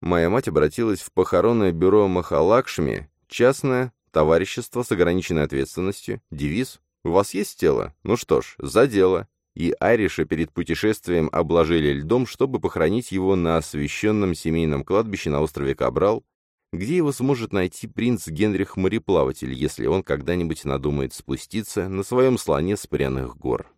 Моя мать обратилась в похоронное бюро Махалакшми, частное товарищество с ограниченной ответственностью, девиз «У вас есть тело? Ну что ж, за дело!» И Айриша перед путешествием обложили льдом, чтобы похоронить его на освященном семейном кладбище на острове Кабрал, где его сможет найти принц Генрих Мореплаватель, если он когда-нибудь надумает спуститься на своем слоне с пряных гор.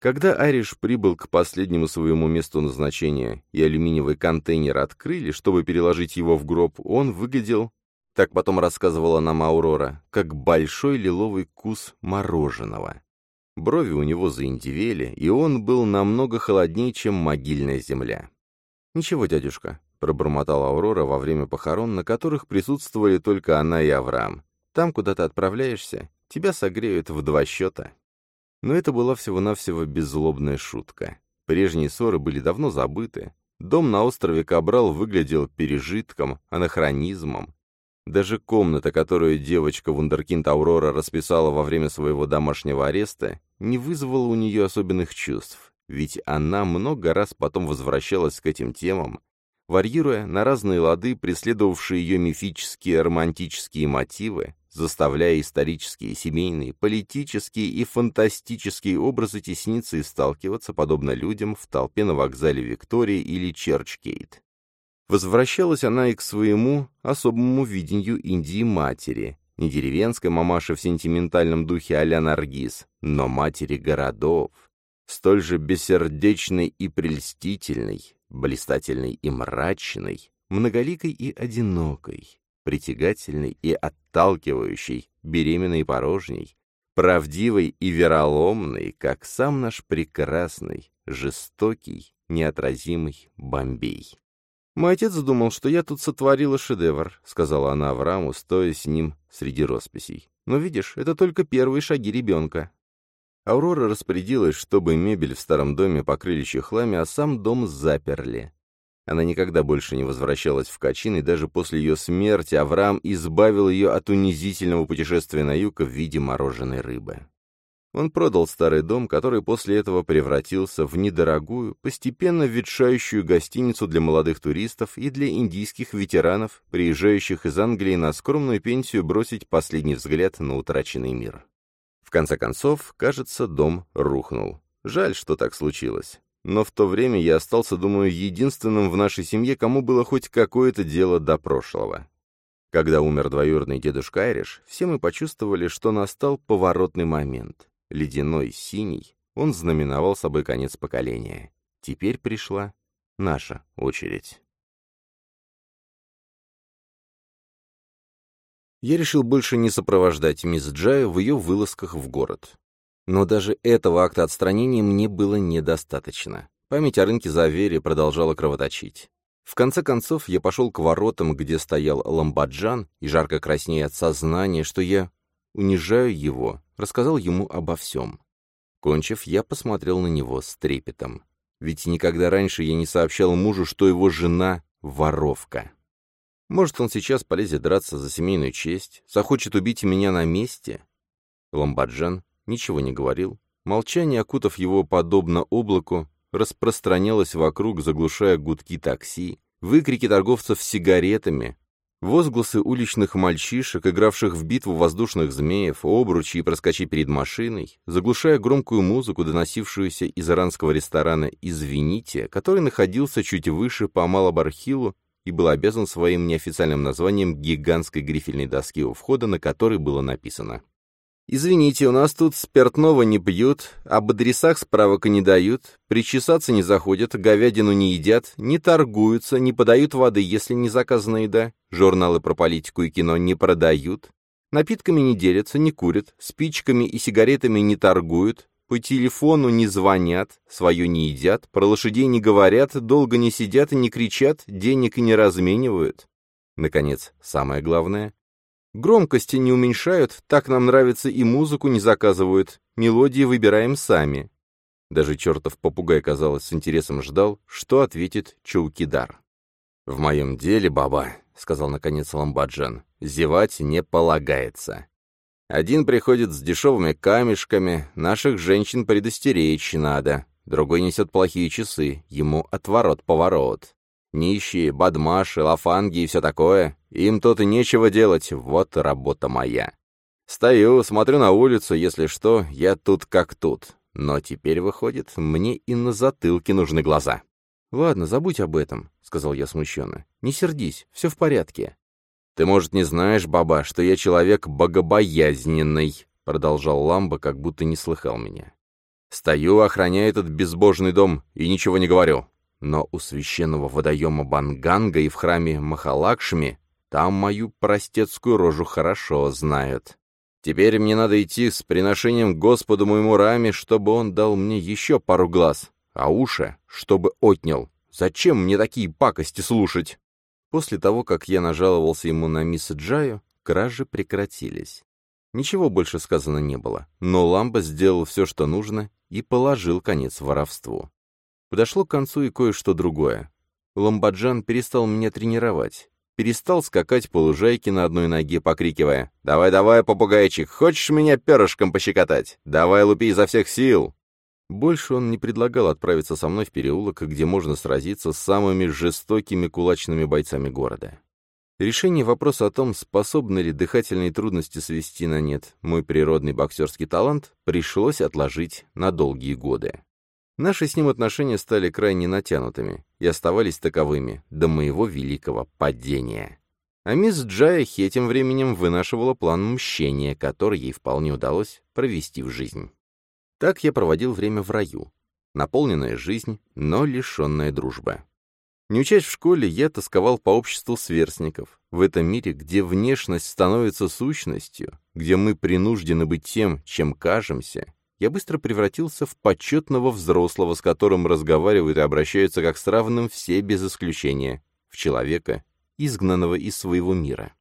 Когда Ариш прибыл к последнему своему месту назначения и алюминиевый контейнер открыли, чтобы переложить его в гроб, он выглядел, так потом рассказывала нам Аурора, как большой лиловый кус мороженого. Брови у него заиндивели, и он был намного холоднее, чем могильная земля. «Ничего, дядюшка, пробормотала Аурора во время похорон, на которых присутствовали только она и Авраам. «Там, куда ты отправляешься, тебя согреют в два счета». Но это была всего-навсего беззлобная шутка. Прежние ссоры были давно забыты. Дом на острове Кабрал выглядел пережитком, анахронизмом. Даже комната, которую девочка Вундеркинд Аурора расписала во время своего домашнего ареста, не вызвала у нее особенных чувств, ведь она много раз потом возвращалась к этим темам, варьируя на разные лады преследовавшие ее мифические романтические мотивы, заставляя исторические, семейные, политические и фантастические образы тесниться и сталкиваться, подобно людям, в толпе на вокзале Виктории или Черчкейт. Возвращалась она и к своему особому видению Индии матери, не деревенской мамаши в сентиментальном духе а-ля Наргиз, но матери городов, столь же бессердечной и прельстительной, блистательной и мрачной, многоликой и одинокой, притягательной и отталкивающей, беременной и порожней, правдивой и вероломной, как сам наш прекрасный, жестокий, неотразимый Бомбей. «Мой отец думал, что я тут сотворила шедевр», — сказала она Аврааму, стоя с ним среди росписей. «Но видишь, это только первые шаги ребенка. Аурора распорядилась, чтобы мебель в старом доме покрыли чехлами, а сам дом заперли. Она никогда больше не возвращалась в Качин, и даже после ее смерти Авраам избавил ее от унизительного путешествия на юг в виде мороженой рыбы. Он продал старый дом, который после этого превратился в недорогую, постепенно ветшающую гостиницу для молодых туристов и для индийских ветеранов, приезжающих из Англии на скромную пенсию бросить последний взгляд на утраченный мир конце концов, кажется, дом рухнул. Жаль, что так случилось. Но в то время я остался, думаю, единственным в нашей семье, кому было хоть какое-то дело до прошлого. Когда умер двоюродный дедушка Айриш, все мы почувствовали, что настал поворотный момент. Ледяной, синий, он знаменовал собой конец поколения. Теперь пришла наша очередь. я решил больше не сопровождать мисс Джаю в ее вылазках в город. Но даже этого акта отстранения мне было недостаточно. Память о рынке Завери продолжала кровоточить. В конце концов, я пошел к воротам, где стоял ламбаджан, и жарко краснея от сознания, что я унижаю его, рассказал ему обо всем. Кончив, я посмотрел на него с трепетом. Ведь никогда раньше я не сообщал мужу, что его жена — воровка. Может, он сейчас полезет драться за семейную честь, захочет убить меня на месте? Ламбаджан ничего не говорил. Молчание, окутав его подобно облаку, распространялось вокруг, заглушая гудки такси, выкрики торговцев сигаретами, возгласы уличных мальчишек, игравших в битву воздушных змеев, обручи и проскочи перед машиной, заглушая громкую музыку, доносившуюся из иранского ресторана «Извините», который находился чуть выше по Малабархилу и был обязан своим неофициальным названием гигантской грифельной доски у входа, на которой было написано «Извините, у нас тут спиртного не пьют, об адресах справок не дают, причесаться не заходят, говядину не едят, не торгуются, не подают воды, если не заказана еда, журналы про политику и кино не продают, напитками не делятся, не курят, спичками и сигаретами не торгуют, по телефону не звонят, свое не едят, про лошадей не говорят, долго не сидят и не кричат, денег и не разменивают. Наконец, самое главное, Громкости не уменьшают, так нам нравится и музыку не заказывают, мелодии выбираем сами. Даже чертов попугай, казалось, с интересом ждал, что ответит Чаукидар. «В моем деле, баба», — сказал наконец Ламбаджан, — «зевать не полагается. Один приходит с дешевыми камешками, наших женщин предостеречь надо, другой несет плохие часы, ему отворот-поворот. Нищие, бадмаши, лафанги и все такое. Им тут и нечего делать, вот работа моя. Стою, смотрю на улицу, если что, я тут как тут. Но теперь, выходит, мне и на затылке нужны глаза. «Ладно, забудь об этом», — сказал я смущенно. «Не сердись, все в порядке». «Ты, может, не знаешь, баба, что я человек богобоязненный», — продолжал Ламба, как будто не слыхал меня. «Стою, охраняю этот безбожный дом и ничего не говорю. Но у священного водоема Банганга и в храме Махалакшми там мою простецкую рожу хорошо знают. Теперь мне надо идти с приношением Господу моему раме, чтобы он дал мне еще пару глаз, а уши, чтобы отнял. Зачем мне такие пакости слушать? После того, как я нажаловался ему на мисс Джаю, кражи прекратились. Ничего больше сказано не было, но Ламба сделал все, что нужно, и положил конец воровству. Подошло к концу и кое-что другое. Ламбаджан перестал меня тренировать. Перестал скакать по лужайке на одной ноге, покрикивая «Давай-давай, попугайчик, хочешь меня перышком пощекотать? Давай лупи изо всех сил!» Больше он не предлагал отправиться со мной в переулок, где можно сразиться с самыми жестокими кулачными бойцами города. Решение вопроса о том, способны ли дыхательные трудности свести на нет мой природный боксерский талант, пришлось отложить на долгие годы. Наши с ним отношения стали крайне натянутыми и оставались таковыми до моего великого падения. А мисс Джая тем временем вынашивала план мщения, который ей вполне удалось провести в жизнь. Так я проводил время в раю. Наполненная жизнь, но лишенная дружбы. Не учась в школе, я тосковал по обществу сверстников. В этом мире, где внешность становится сущностью, где мы принуждены быть тем, чем кажемся, я быстро превратился в почетного взрослого, с которым разговаривают и обращаются как с равным все без исключения, в человека, изгнанного из своего мира.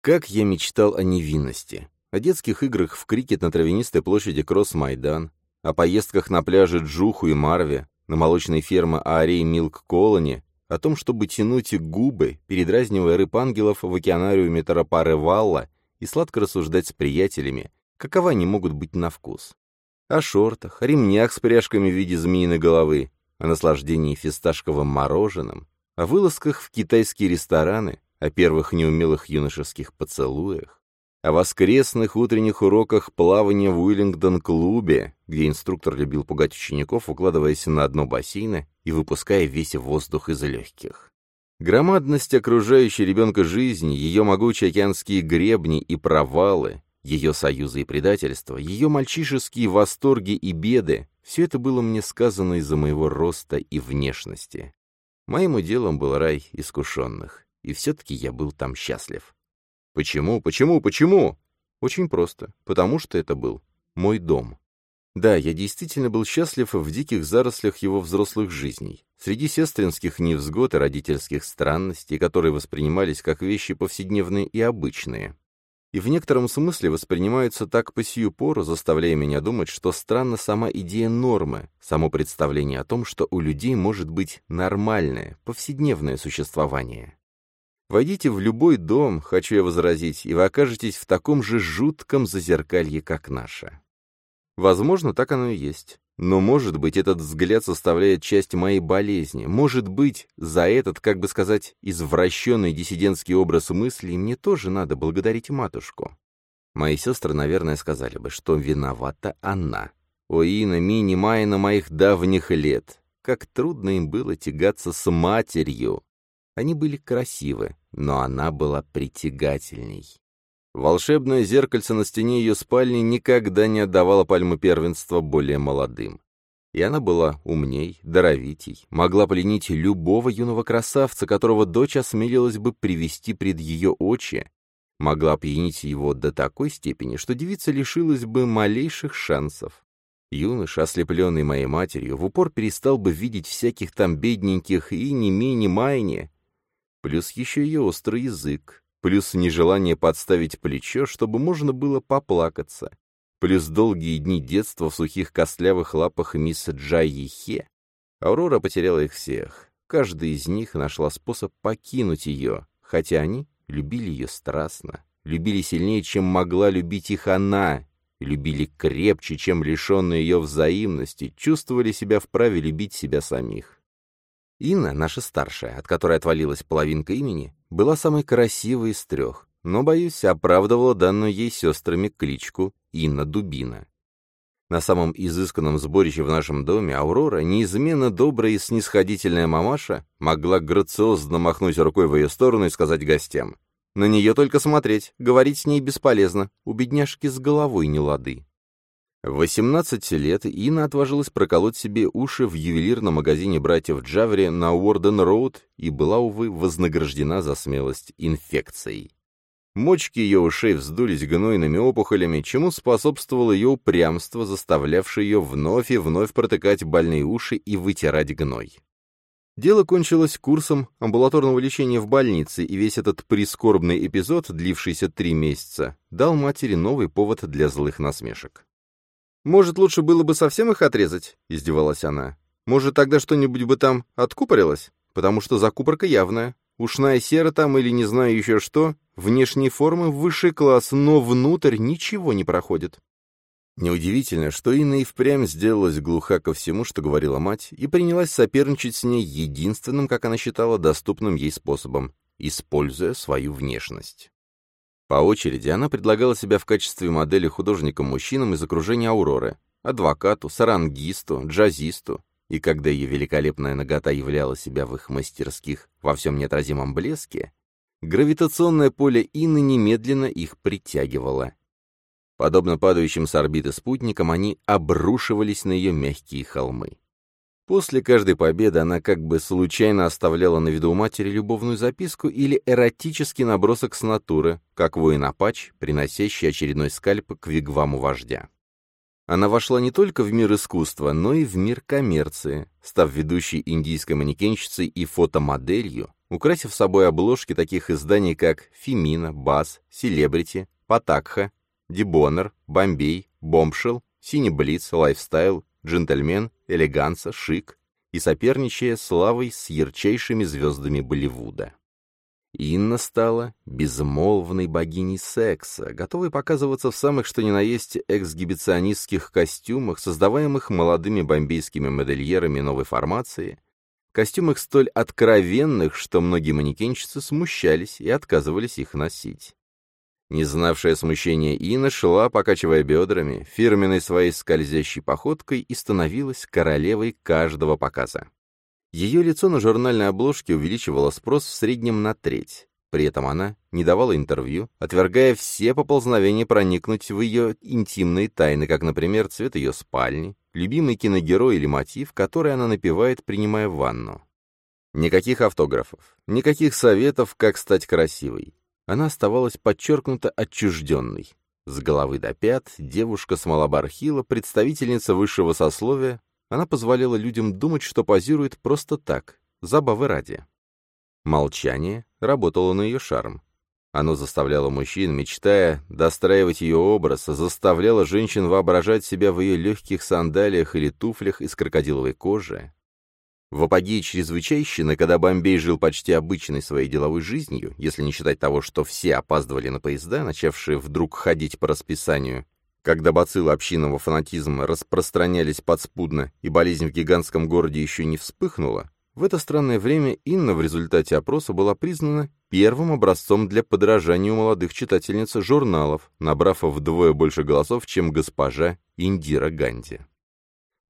Как я мечтал о невинности, о детских играх в крикет на травянистой площади Кросс-Майдан, о поездках на пляже Джуху и Марве, на молочной ферме Аарей Милк Колони, о том, чтобы тянуть губы, передразнивая рыб-ангелов в океанариуме Тарапары Валла и сладко рассуждать с приятелями, какова они могут быть на вкус о шортах, о ремнях с пряжками в виде змеиной головы, о наслаждении фисташковым мороженым, о вылазках в китайские рестораны, о первых неумелых юношеских поцелуях, о воскресных утренних уроках плавания в Уиллингдон-клубе, где инструктор любил пугать учеников, укладываясь на дно бассейна и выпуская весь воздух из легких. Громадность окружающей ребенка жизни, ее могучие океанские гребни и провалы, ее союзы и предательства, ее мальчишеские восторги и беды — все это было мне сказано из-за моего роста и внешности. Моим делом был рай искушенных, и все-таки я был там счастлив. Почему, почему, почему? Очень просто, потому что это был мой дом. Да, я действительно был счастлив в диких зарослях его взрослых жизней, среди сестринских невзгод и родительских странностей, которые воспринимались как вещи повседневные и обычные и в некотором смысле воспринимаются так по сию пору, заставляя меня думать, что странна сама идея нормы, само представление о том, что у людей может быть нормальное, повседневное существование. Войдите в любой дом, хочу я возразить, и вы окажетесь в таком же жутком зазеркалье, как наше. Возможно, так оно и есть. Но, может быть, этот взгляд составляет часть моей болезни. Может быть, за этот, как бы сказать, извращенный диссидентский образ мыслей мне тоже надо благодарить матушку. Мои сестры, наверное, сказали бы, что виновата она. О, Ина, Мини, Майна моих давних лет. Как трудно им было тягаться с матерью. Они были красивы, но она была притягательней. Волшебное зеркальце на стене ее спальни никогда не отдавало пальму первенства более молодым. И она была умней, даровитей, могла пленить любого юного красавца, которого дочь осмелилась бы привести пред ее очи, могла опьянить его до такой степени, что девица лишилась бы малейших шансов. Юноша, ослепленный моей матерью, в упор перестал бы видеть всяких там бедненьких и ни ми, ни майни, плюс еще ее острый язык, плюс нежелание подставить плечо, чтобы можно было поплакаться, плюс долгие дни детства в сухих костлявых лапах мисс Джайи Хе. Аурора потеряла их всех. Каждая из них нашла способ покинуть ее, хотя они любили ее страстно, любили сильнее, чем могла любить их она, любили крепче, чем лишенные ее взаимности, чувствовали себя вправе любить себя самих. Инна, наша старшая, от которой отвалилась половинка имени, была самой красивой из трех, но, боюсь, оправдывала данную ей сестрами кличку Инна Дубина. На самом изысканном сборище в нашем доме Аурора, неизменно добрая и снисходительная мамаша, могла грациозно махнуть рукой в ее сторону и сказать гостям. «На нее только смотреть, говорить с ней бесполезно, у бедняжки с головой не лады». В 18 лет Инна отважилась проколоть себе уши в ювелирном магазине братьев Джаври на Уорден-Роуд и была, увы, вознаграждена за смелость инфекцией. Мочки ее ушей вздулись гнойными опухолями, чему способствовало ее упрямство, заставлявшее ее вновь и вновь протыкать больные уши и вытирать гной. Дело кончилось курсом амбулаторного лечения в больнице, и весь этот прискорбный эпизод, длившийся три месяца, дал матери новый повод для злых насмешек. «Может, лучше было бы совсем их отрезать?» — издевалась она. «Может, тогда что-нибудь бы там откупорилось? Потому что закупорка явная. Ушная сера там или не знаю еще что. Внешние формы — высший класс, но внутрь ничего не проходит». Неудивительно, что Инна и впрямь сделалась глуха ко всему, что говорила мать, и принялась соперничать с ней единственным, как она считала, доступным ей способом, используя свою внешность. По очереди она предлагала себя в качестве модели художникам-мужчинам из окружения Ауроры, адвокату, сарангисту, джазисту, и когда ее великолепная нагота являла себя в их мастерских во всем неотразимом блеске, гравитационное поле Инны немедленно их притягивало. Подобно падающим с орбиты спутникам, они обрушивались на ее мягкие холмы. После каждой победы она как бы случайно оставляла на виду матери любовную записку или эротический набросок с натуры, как воин-апач, приносящий очередной скальп к вигваму вождя. Она вошла не только в мир искусства, но и в мир коммерции, став ведущей индийской манекенщицей и фотомоделью, украсив собой обложки таких изданий, как «Фемина», «Бас», «Селебрити», «Патакха», «Debonair», «Bombay», «Bombshell», «Ciné Blitz», «Lifestyle», «Gentleman», «Élégance», «Chic» и соперничая славой с ярчайшими звездами Болливуда. Инна стала безмолвной богиней секса, готовой показываться в самых что ни на есть эксгибиционистских костюмах, создаваемых молодыми бомбейскими модельерами новой формации, костюмах столь откровенных, что многие манекенщицы смущались и отказывались их носить. Не знавшая смущения Инна шла, покачивая бедрами, фирменной своей скользящей походкой и становилась королевой каждого показа. Ее лицо на журнальной обложке увеличивало спрос в среднем на треть. При этом она не давала интервью, отвергая все поползновения проникнуть в ее интимные тайны, как, например, цвет ее спальни, любимый киногерой или мотив, который она напевает, принимая ванну. Никаких автографов, никаких советов, как стать красивой она оставалась подчеркнуто отчужденной. С головы до пят девушка с Малабархила, представительница высшего сословия, она позволяла людям думать, что позирует просто так, забавы ради. Молчание работало на ее шарм. Оно заставляло мужчин, мечтая достраивать ее образ, заставляло женщин воображать себя в ее легких сандалиях или туфлях из крокодиловой кожи, в апогее чрезвычайщины, когда Бомбей жил почти обычной своей деловой жизнью, если не считать того, что все опаздывали на поезда, начавшие вдруг ходить по расписанию, Когда бациллы общинного фанатизма распространялись подспудно и болезнь в гигантском городе еще не вспыхнула, в это странное время Инна в результате опроса была признана первым образцом для подражания у молодых читательниц журналов, набрав вдвое больше голосов, чем госпожа Индира Ганди.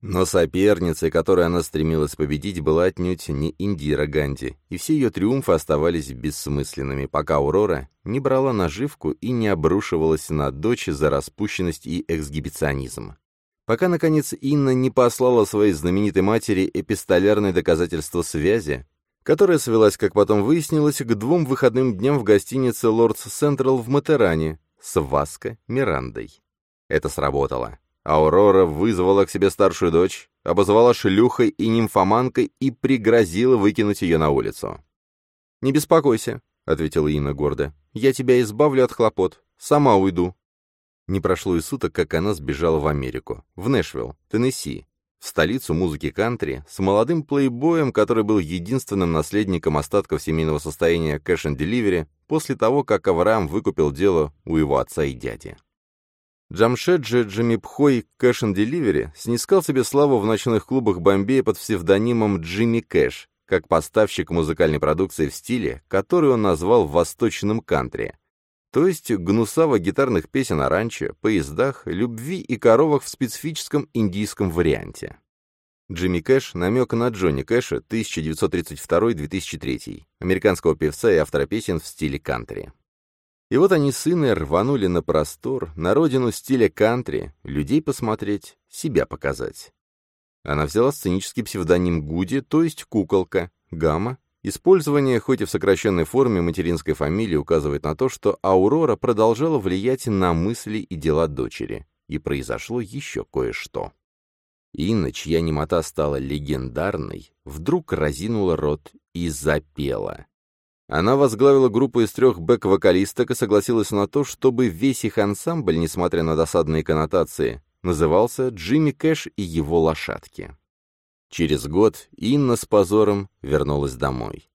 Но соперницей, которой она стремилась победить, была отнюдь не Индира Ганди, и все ее триумфы оставались бессмысленными, пока Аурора не брала наживку и не обрушивалась на дочь за распущенность и эксгибиционизм пока, наконец, Инна не послала своей знаменитой матери эпистолярное доказательство связи, которая свелась, как потом выяснилось, к двум выходным дням в гостинице «Лордс Централ» в Матеране с Васко Мирандой. Это сработало. Аурора вызвала к себе старшую дочь, обозвала шлюхой и нимфоманкой и пригрозила выкинуть ее на улицу. «Не беспокойся», — ответила Инна гордо. «Я тебя избавлю от хлопот. Сама уйду. Не прошло и суток, как она сбежала в Америку, в Нэшвилл, Теннесси, в столицу музыки кантри, с молодым плейбоем, который был единственным наследником остатков семейного состояния Cash and Delivery после того, как Авраам выкупил дело у его отца и дяди. Джамшеджи Джимипхой Cash and Delivery снискал себе славу в ночных клубах Бомбея под псевдонимом Джимми Кэш, как поставщик музыкальной продукции в стиле, который он назвал «восточным кантри», то есть гнусаво-гитарных песен о ранчо, поездах, любви и коровах в специфическом индийском варианте. Джимми Кэш — намек на Джонни Кэша 1932-2003, американского певца и автора песен в стиле кантри. И вот они с Инной рванули на простор, на родину стиля кантри, людей посмотреть, себя показать. Она взяла сценический псевдоним Гуди, то есть куколка, гамма, Использование, хоть и в сокращенной форме материнской фамилии, указывает на то, что Аурора продолжала влиять на мысли и дела дочери. И произошло еще кое-что. Инна, чья немота стала легендарной, вдруг разинула рот и запела. Она возглавила группу из трех бэк-вокалисток и согласилась на то, чтобы весь их ансамбль, несмотря на досадные коннотации, назывался «Джимми Кэш и его лошадки». Через год Инна с позором вернулась домой.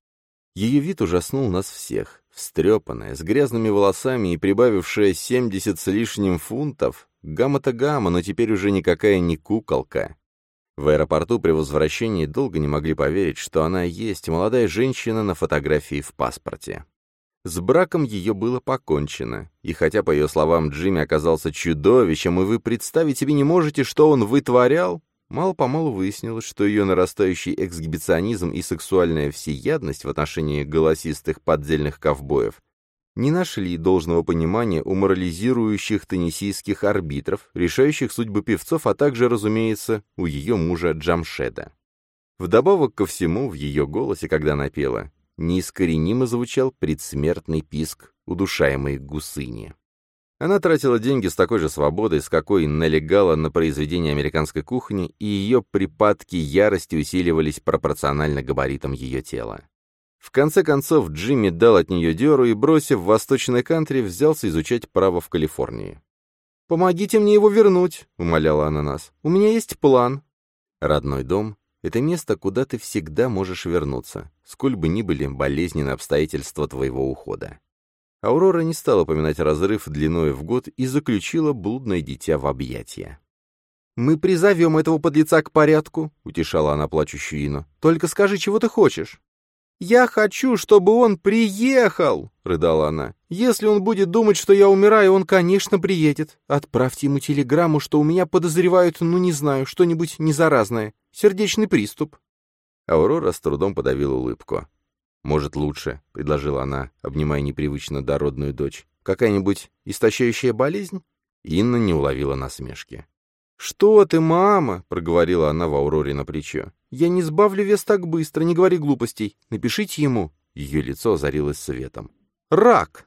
Ее вид ужаснул нас всех. Встрепанная, с грязными волосами и прибавившая семьдесят с лишним фунтов, гамма-то гамма, но теперь уже никакая не куколка. В аэропорту при возвращении долго не могли поверить, что она есть молодая женщина на фотографии в паспорте. С браком ее было покончено, и хотя, по ее словам, Джимми оказался чудовищем, и вы представить себе не можете, что он вытворял, Мало-помалу выяснилось, что ее нарастающий эксгибиционизм и сексуальная всеядность в отношении голосистых поддельных ковбоев не нашли должного понимания у морализирующих теннисийских арбитров, решающих судьбы певцов, а также, разумеется, у ее мужа Джамшеда. Вдобавок ко всему, в ее голосе, когда она пела, неискоренимо звучал предсмертный писк удушаемой гусыни. Она тратила деньги с такой же свободой, с какой налегала на произведение американской кухни, и ее припадки ярости усиливались пропорционально габаритам ее тела. В конце концов, Джимми дал от нее дёру и, бросив восточный кантри, взялся изучать право в Калифорнии. «Помогите мне его вернуть», — умоляла она нас. «У меня есть план». Родной дом — это место, куда ты всегда можешь вернуться, сколь бы ни были болезненные обстоятельства твоего ухода. Аурора не стала поминать разрыв длиной в год и заключила блудное дитя в объятия. «Мы призовем этого подлеца к порядку», — утешала она плачущую Ину. «Только скажи, чего ты хочешь?» «Я хочу, чтобы он приехал!» — рыдала она. «Если он будет думать, что я умираю, он, конечно, приедет. Отправьте ему телеграмму, что у меня подозревают, ну не знаю, что-нибудь незаразное. Сердечный приступ». Аурора с трудом подавила улыбку. «Может, лучше», — предложила она, обнимая непривычно дородную дочь. «Какая-нибудь истощающая болезнь?» Инна не уловила насмешки. «Что ты, мама?» — проговорила она в Ауроре на плечо. «Я не сбавлю вес так быстро, не говори глупостей. Напишите ему». Ее лицо озарилось светом. «Рак!»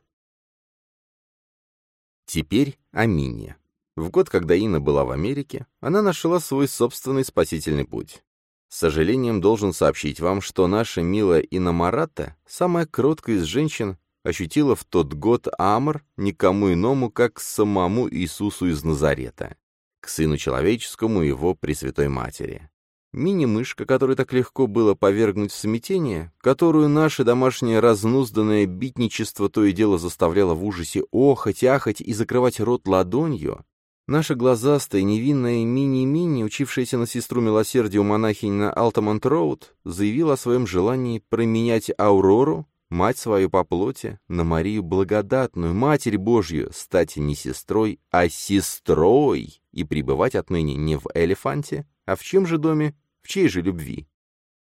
Теперь о Мине. В год, когда Инна была в Америке, она нашла свой собственный спасительный путь. С сожалением должен сообщить вам, что наша милая Иномарата, самая кроткая из женщин, ощутила в тот год Амр никому иному, как самому Иисусу из Назарета, к Сыну Человеческому и Его Пресвятой Матери. Мини-мышка, которой так легко было повергнуть в смятение, которую наше домашнее разнузданное битничество то и дело заставляло в ужасе охать, ахать и закрывать рот ладонью, Наша глазастая, невинная Мини-Мини, учившаяся на сестру милосердию монахинь на Алтамонт-Роуд, заявила о своем желании променять Аурору, мать свою по плоти, на Марию Благодатную, Матерь Божью, стать не сестрой, а сестрой, и пребывать отныне не в элефанте, а в чем же доме, в чьей же любви?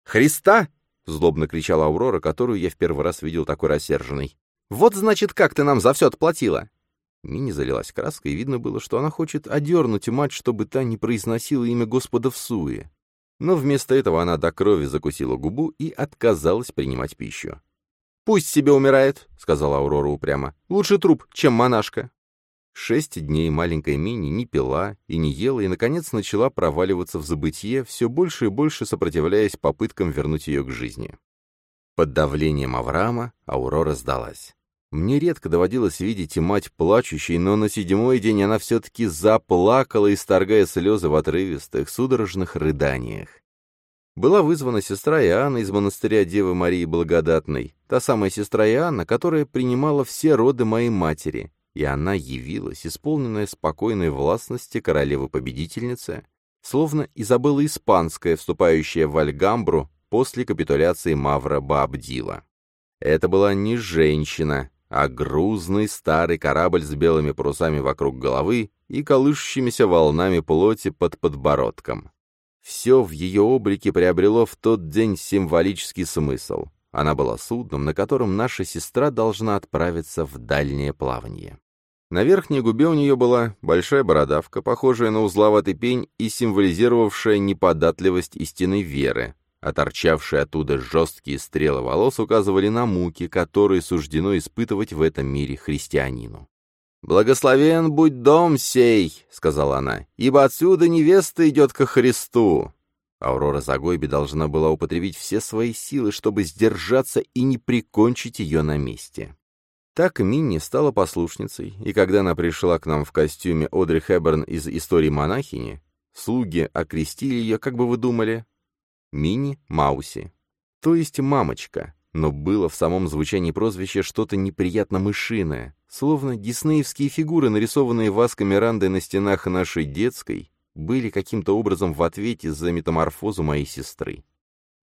«Христа!» — злобно кричала Аурора, которую я в первый раз видел такой рассерженной. «Вот, значит, как ты нам за все отплатила!» Мини залилась краской, и видно было, что она хочет одернуть мать, чтобы та не произносила имя Господа в суе. Но вместо этого она до крови закусила губу и отказалась принимать пищу. «Пусть себе умирает», — сказала Аурора упрямо. «Лучше труп, чем монашка». Шесть дней маленькая Мини не пила и не ела, и, наконец, начала проваливаться в забытье, все больше и больше сопротивляясь попыткам вернуть ее к жизни. Под давлением Авраама Аурора сдалась. Мне редко доводилось видеть мать плачущей, но на седьмой день она все-таки заплакала, исторгая слезы в отрывистых, судорожных рыданиях. Была вызвана сестра Иоанна из монастыря Девы Марии Благодатной, та самая сестра Иоанна, которая принимала все роды моей матери, и она явилась, исполненная спокойной властности королевы-победительницы, словно Изабелла Испанская, вступающая в Альгамбру после капитуляции Мавра Баабдила. Это была не женщина, а грузный старый корабль с белыми парусами вокруг головы и колышущимися волнами плоти под подбородком. Все в ее облике приобрело в тот день символический смысл. Она была судном, на котором наша сестра должна отправиться в дальнее плавание. На верхней губе у нее была большая бородавка, похожая на узловатый пень и символизировавшая неподатливость истинной веры, а торчавшие оттуда жесткие стрелы волос указывали на муки, которые суждено испытывать в этом мире христианину. «Благословен будь дом сей», — сказала она, — «ибо отсюда невеста идет ко Христу». Аурора Загойби должна была употребить все свои силы, чтобы сдержаться и не прикончить ее на месте. Так Минни стала послушницей, и когда она пришла к нам в костюме Одри Хэбберн из «Истории монахини», слуги окрестили ее, как бы вы думали, Мини Мауси. То есть мамочка. Но было в самом звучании прозвища что-то неприятно мышиное, словно диснеевские фигуры, нарисованные Ваской Мирандой на стенах нашей детской, были каким-то образом в ответе за метаморфозу моей сестры.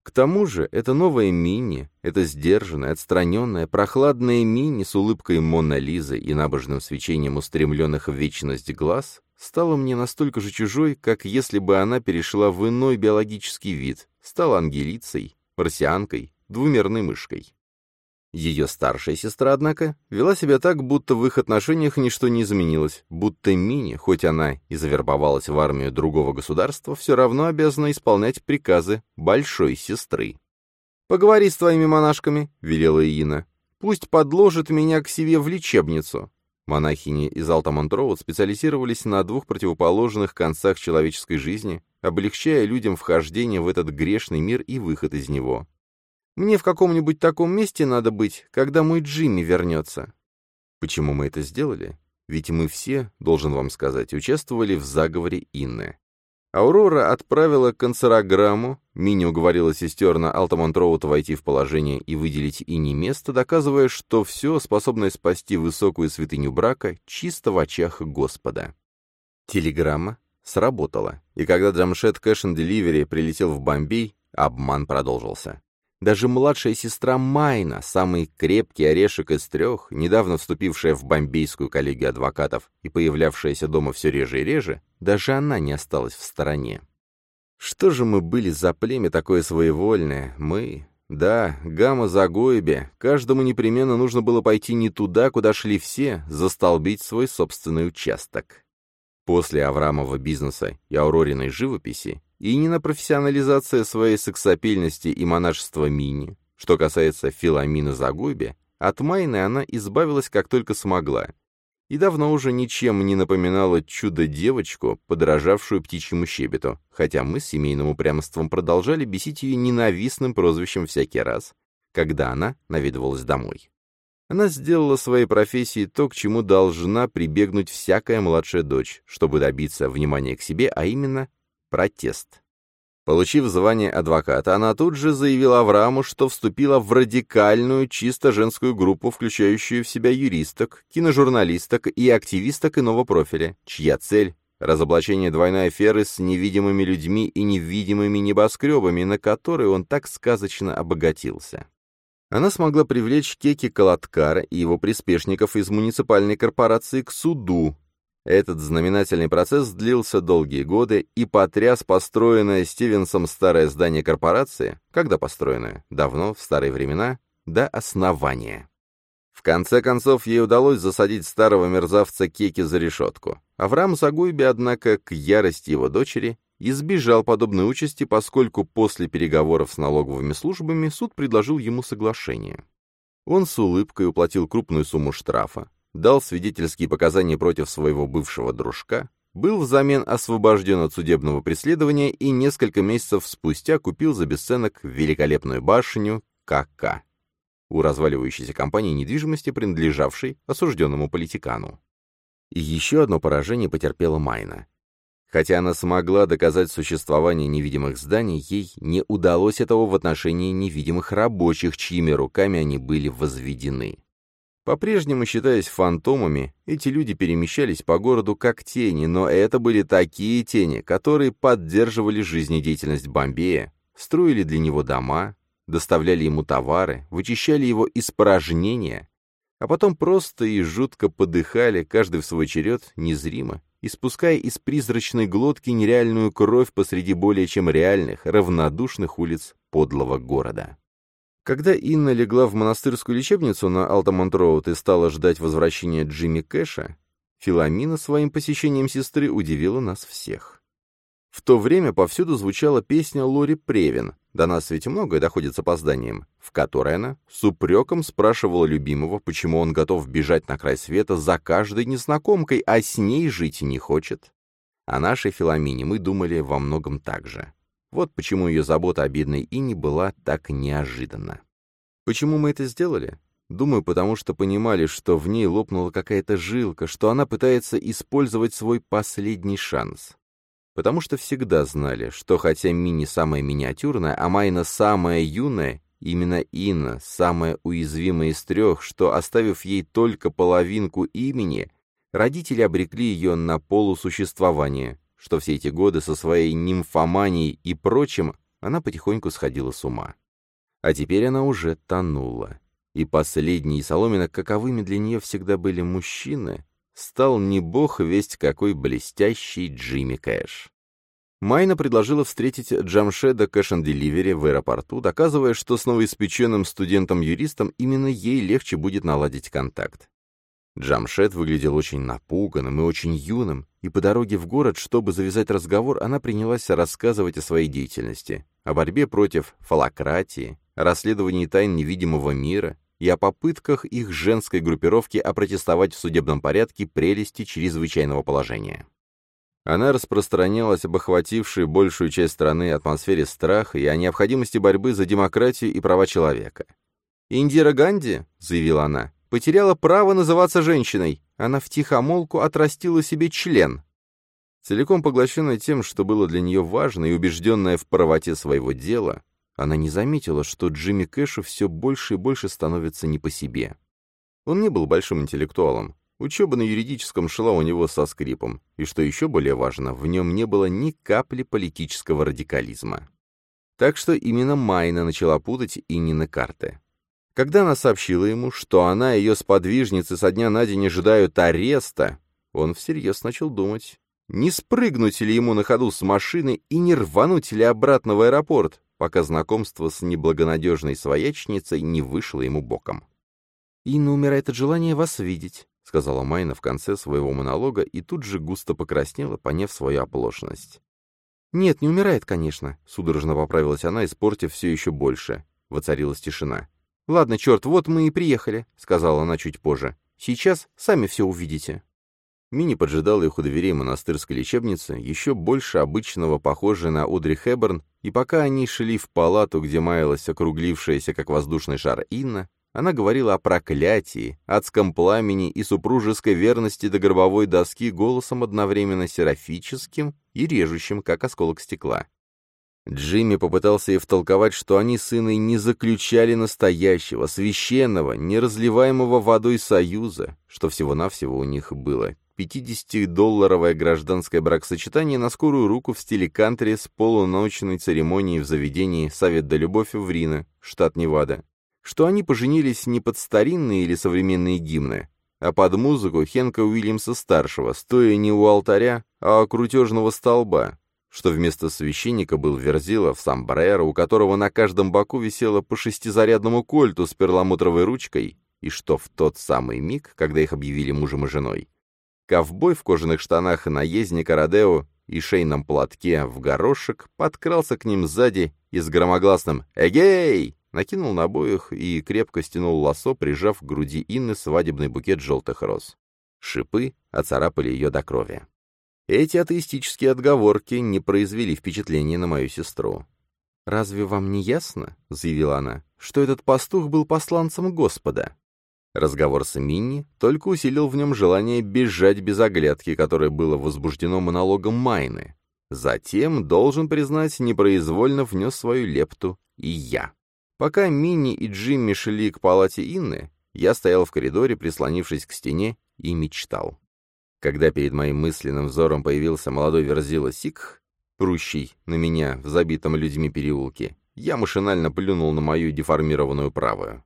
К тому же, это новая Мини, это сдержанная, отстраненная, прохладная Мини с улыбкой Мона Лизы и набожным свечением устремленных в вечность глаз, стала мне настолько же чужой, как если бы она перешла в иной биологический вид, стала ангелицей, марсианкой, двумерной мышкой. Ее старшая сестра, однако, вела себя так, будто в их отношениях ничто не изменилось, будто Мини, хоть она и завербовалась в армию другого государства, все равно обязана исполнять приказы большой сестры. «Поговори с твоими монашками», — велела Иина. «Пусть подложит меня к себе в лечебницу». Монахини из Алтамонтроуд специализировались на двух противоположных концах человеческой жизни, облегчая людям вхождение в этот грешный мир и выход из него. Мне в каком-нибудь таком месте надо быть, когда мой Джимми вернется. Почему мы это сделали? Ведь мы все, должен вам сказать, участвовали в заговоре Инны. Аурора отправила канцерограмму, Мини уговорила сестер на Алтамонтроуд войти в положение и выделить Инне место, доказывая, что все, способное спасти высокую святыню брака, чисто в очах Господа. Телеграмма сработала, и когда Джамшет Кэш Деливери прилетел в Бомбей, обман продолжился. Даже младшая сестра Майна, самый крепкий орешек из трех, недавно вступившая в бомбейскую коллегию адвокатов и появлявшаяся дома все реже и реже, даже она не осталась в стороне. Что же мы были за племя такое своевольное? Мы... Да, гамма за Загойбе. Каждому непременно нужно было пойти не туда, куда шли все, застолбить свой собственный участок. После Аврамова бизнеса и Аурориной живописи и не на профессионализация своей сексапильности и монашества Мини. Что касается Филамина Загуби, от Майны она избавилась как только смогла, и давно уже ничем не напоминала чудо-девочку, подражавшую птичьему щебету, хотя мы с семейным упрямством продолжали бесить ее ненавистным прозвищем всякий раз, когда она наведывалась домой. Она сделала своей профессии то, к чему должна прибегнуть всякая младшая дочь, чтобы добиться внимания к себе, а именно протест. Получив звание адвоката, она тут же заявила Аврааму, что вступила в радикальную, чисто женскую группу, включающую в себя юристок, киножурналисток и активисток иного профиля, чья цель разоблачение двойной аферы с невидимыми людьми и невидимыми небоскребами, на которые он так сказочно обогатился. Она смогла привлечь Кеки Калаткара и его приспешников из муниципальной корпорации к суду. Этот знаменательный процесс длился долгие годы и потряс построенное Стивенсом старое здание корпорации, когда построенное, давно, в старые времена, до основания. В конце концов, ей удалось засадить старого мерзавца Кеки за решетку. Авраам Загуйби, однако, к ярости его дочери, избежал подобной участи, поскольку после переговоров с налоговыми службами суд предложил ему соглашение. Он с улыбкой уплатил крупную сумму штрафа, дал свидетельские показания против своего бывшего дружка, был взамен освобожден от судебного преследования и несколько месяцев спустя купил за бесценок великолепную башню КК у разваливающейся компании недвижимости, принадлежавшей осужденному политикану. Еще одно поражение потерпела Майна. Хотя она смогла доказать существование невидимых зданий, ей не удалось этого в отношении невидимых рабочих, чьими руками они были возведены. По-прежнему считаясь фантомами, эти люди перемещались по городу как тени, но это были такие тени, которые поддерживали жизнедеятельность Бомбея, строили для него дома, доставляли ему товары, вычищали его испражнения, а потом просто и жутко подыхали, каждый в свой черед, незримо, испуская из призрачной глотки нереальную кровь посреди более чем реальных, равнодушных улиц подлого города. Когда Инна легла в монастырскую лечебницу на Алтамонт-Роуд и стала ждать возвращения Джимми Кэша, Филамина своим посещением сестры удивила нас всех. В то время повсюду звучала песня Лори Превин, до нас ведь многое доходит с опозданием, в которой она с упреком спрашивала любимого, почему он готов бежать на край света за каждой незнакомкой, а с ней жить не хочет. О нашей Филомине мы думали во многом так же. Вот почему ее забота о бедной Ине была так неожиданна. Почему мы это сделали? Думаю, потому что понимали, что в ней лопнула какая-то жилка, что она пытается использовать свой последний шанс потому что всегда знали, что хотя Мини самая миниатюрная, а Майна самая юная, именно Инна самая уязвимая из трех, что, оставив ей только половинку имени, родители обрекли ее на полусуществование, что все эти годы со своей нимфоманией и прочим она потихоньку сходила с ума. А теперь она уже тонула. И последние соломинок, каковыми для нее всегда были мужчины, стал не бог весть какой блестящий Джимми Кэш. Майна предложила встретить Джамшеда Кэш Деливери в аэропорту, доказывая, что с новоиспеченным студентом-юристом именно ей легче будет наладить контакт. Джамшед выглядел очень напуганным и очень юным, и по дороге в город, чтобы завязать разговор, она принялась рассказывать о своей деятельности, о борьбе против фалократии, о расследовании тайн невидимого мира, и о попытках их женской группировки опротестовать в судебном порядке прелести чрезвычайного положения. Она распространялась об охватившей большую часть страны атмосфере страха и о необходимости борьбы за демократию и права человека. «Индира Ганди», — заявила она, — «потеряла право называться женщиной. Она втихомолку отрастила себе член». Целиком поглощенная тем, что было для нее важно и убежденная в правоте своего дела, она не заметила, что Джимми Кэшу все больше и больше становится не по себе. Он не был большим интеллектуалом. Учеба на юридическом шла у него со скрипом, и, что еще более важно, в нем не было ни капли политического радикализма. Так что именно Майна начала путать и не на карты. Когда она сообщила ему, что она и ее сподвижницы со дня на день ожидают ареста, он всерьез начал думать, не спрыгнуть ли ему на ходу с машины и не рвануть ли обратно в аэропорт, пока знакомство с неблагонадежной своячницей не вышло ему боком. «Инна умирает от желания вас видеть», — сказала Майна в конце своего монолога и тут же густо покраснела, поняв свою оплошность. «Нет, не умирает, конечно», — судорожно поправилась она, испортив все еще больше. Воцарилась тишина. «Ладно, черт, вот мы и приехали», — сказала она чуть позже. «Сейчас сами все увидите». Мини поджидала их у дверей монастырской лечебницы, еще больше обычного похожей на Одри Хэбберн, и пока они шли в палату, где маялась округлившаяся, как воздушный шар, Инна, она говорила о проклятии, адском пламени и супружеской верности до гробовой доски голосом одновременно серафическим и режущим, как осколок стекла. Джимми попытался ей втолковать, что они с Инной не заключали настоящего, священного, неразливаемого водой союза, что всего-навсего у них было. 50-долларовое гражданское бракосочетание на скорую руку в стиле кантри с полуночной церемонией в заведении «Совет да любовь» в Рино, штат Невада, что они поженились не под старинные или современные гимны, а под музыку Хенка Уильямса-старшего, стоя не у алтаря, а у крутежного столба, что вместо священника был Верзила в Самбреро, у которого на каждом боку висело по шестизарядному кольту с перламутровой ручкой, и что в тот самый миг, когда их объявили мужем и женой, ковбой в кожаных штанах и наездника Родео и шейном платке в горошек подкрался к ним сзади и с громогласным «Эгей!» накинул на обоих и крепко стянул лосо, прижав к груди Инны свадебный букет желтых роз. Шипы оцарапали ее до крови. Эти атеистические отговорки не произвели впечатления на мою сестру. «Разве вам не ясно, — заявила она, — что этот пастух был посланцем Господа?» Разговор с Минни только усилил в нем желание бежать без оглядки, которое было возбуждено монологом Майны. Затем, должен признать, непроизвольно внес свою лепту и я. Пока Минни и Джимми шли к палате Инны, я стоял в коридоре, прислонившись к стене, и мечтал. Когда перед моим мысленным взором появился молодой верзила Сикх, прущий на меня в забитом людьми переулке, я машинально плюнул на мою деформированную правую.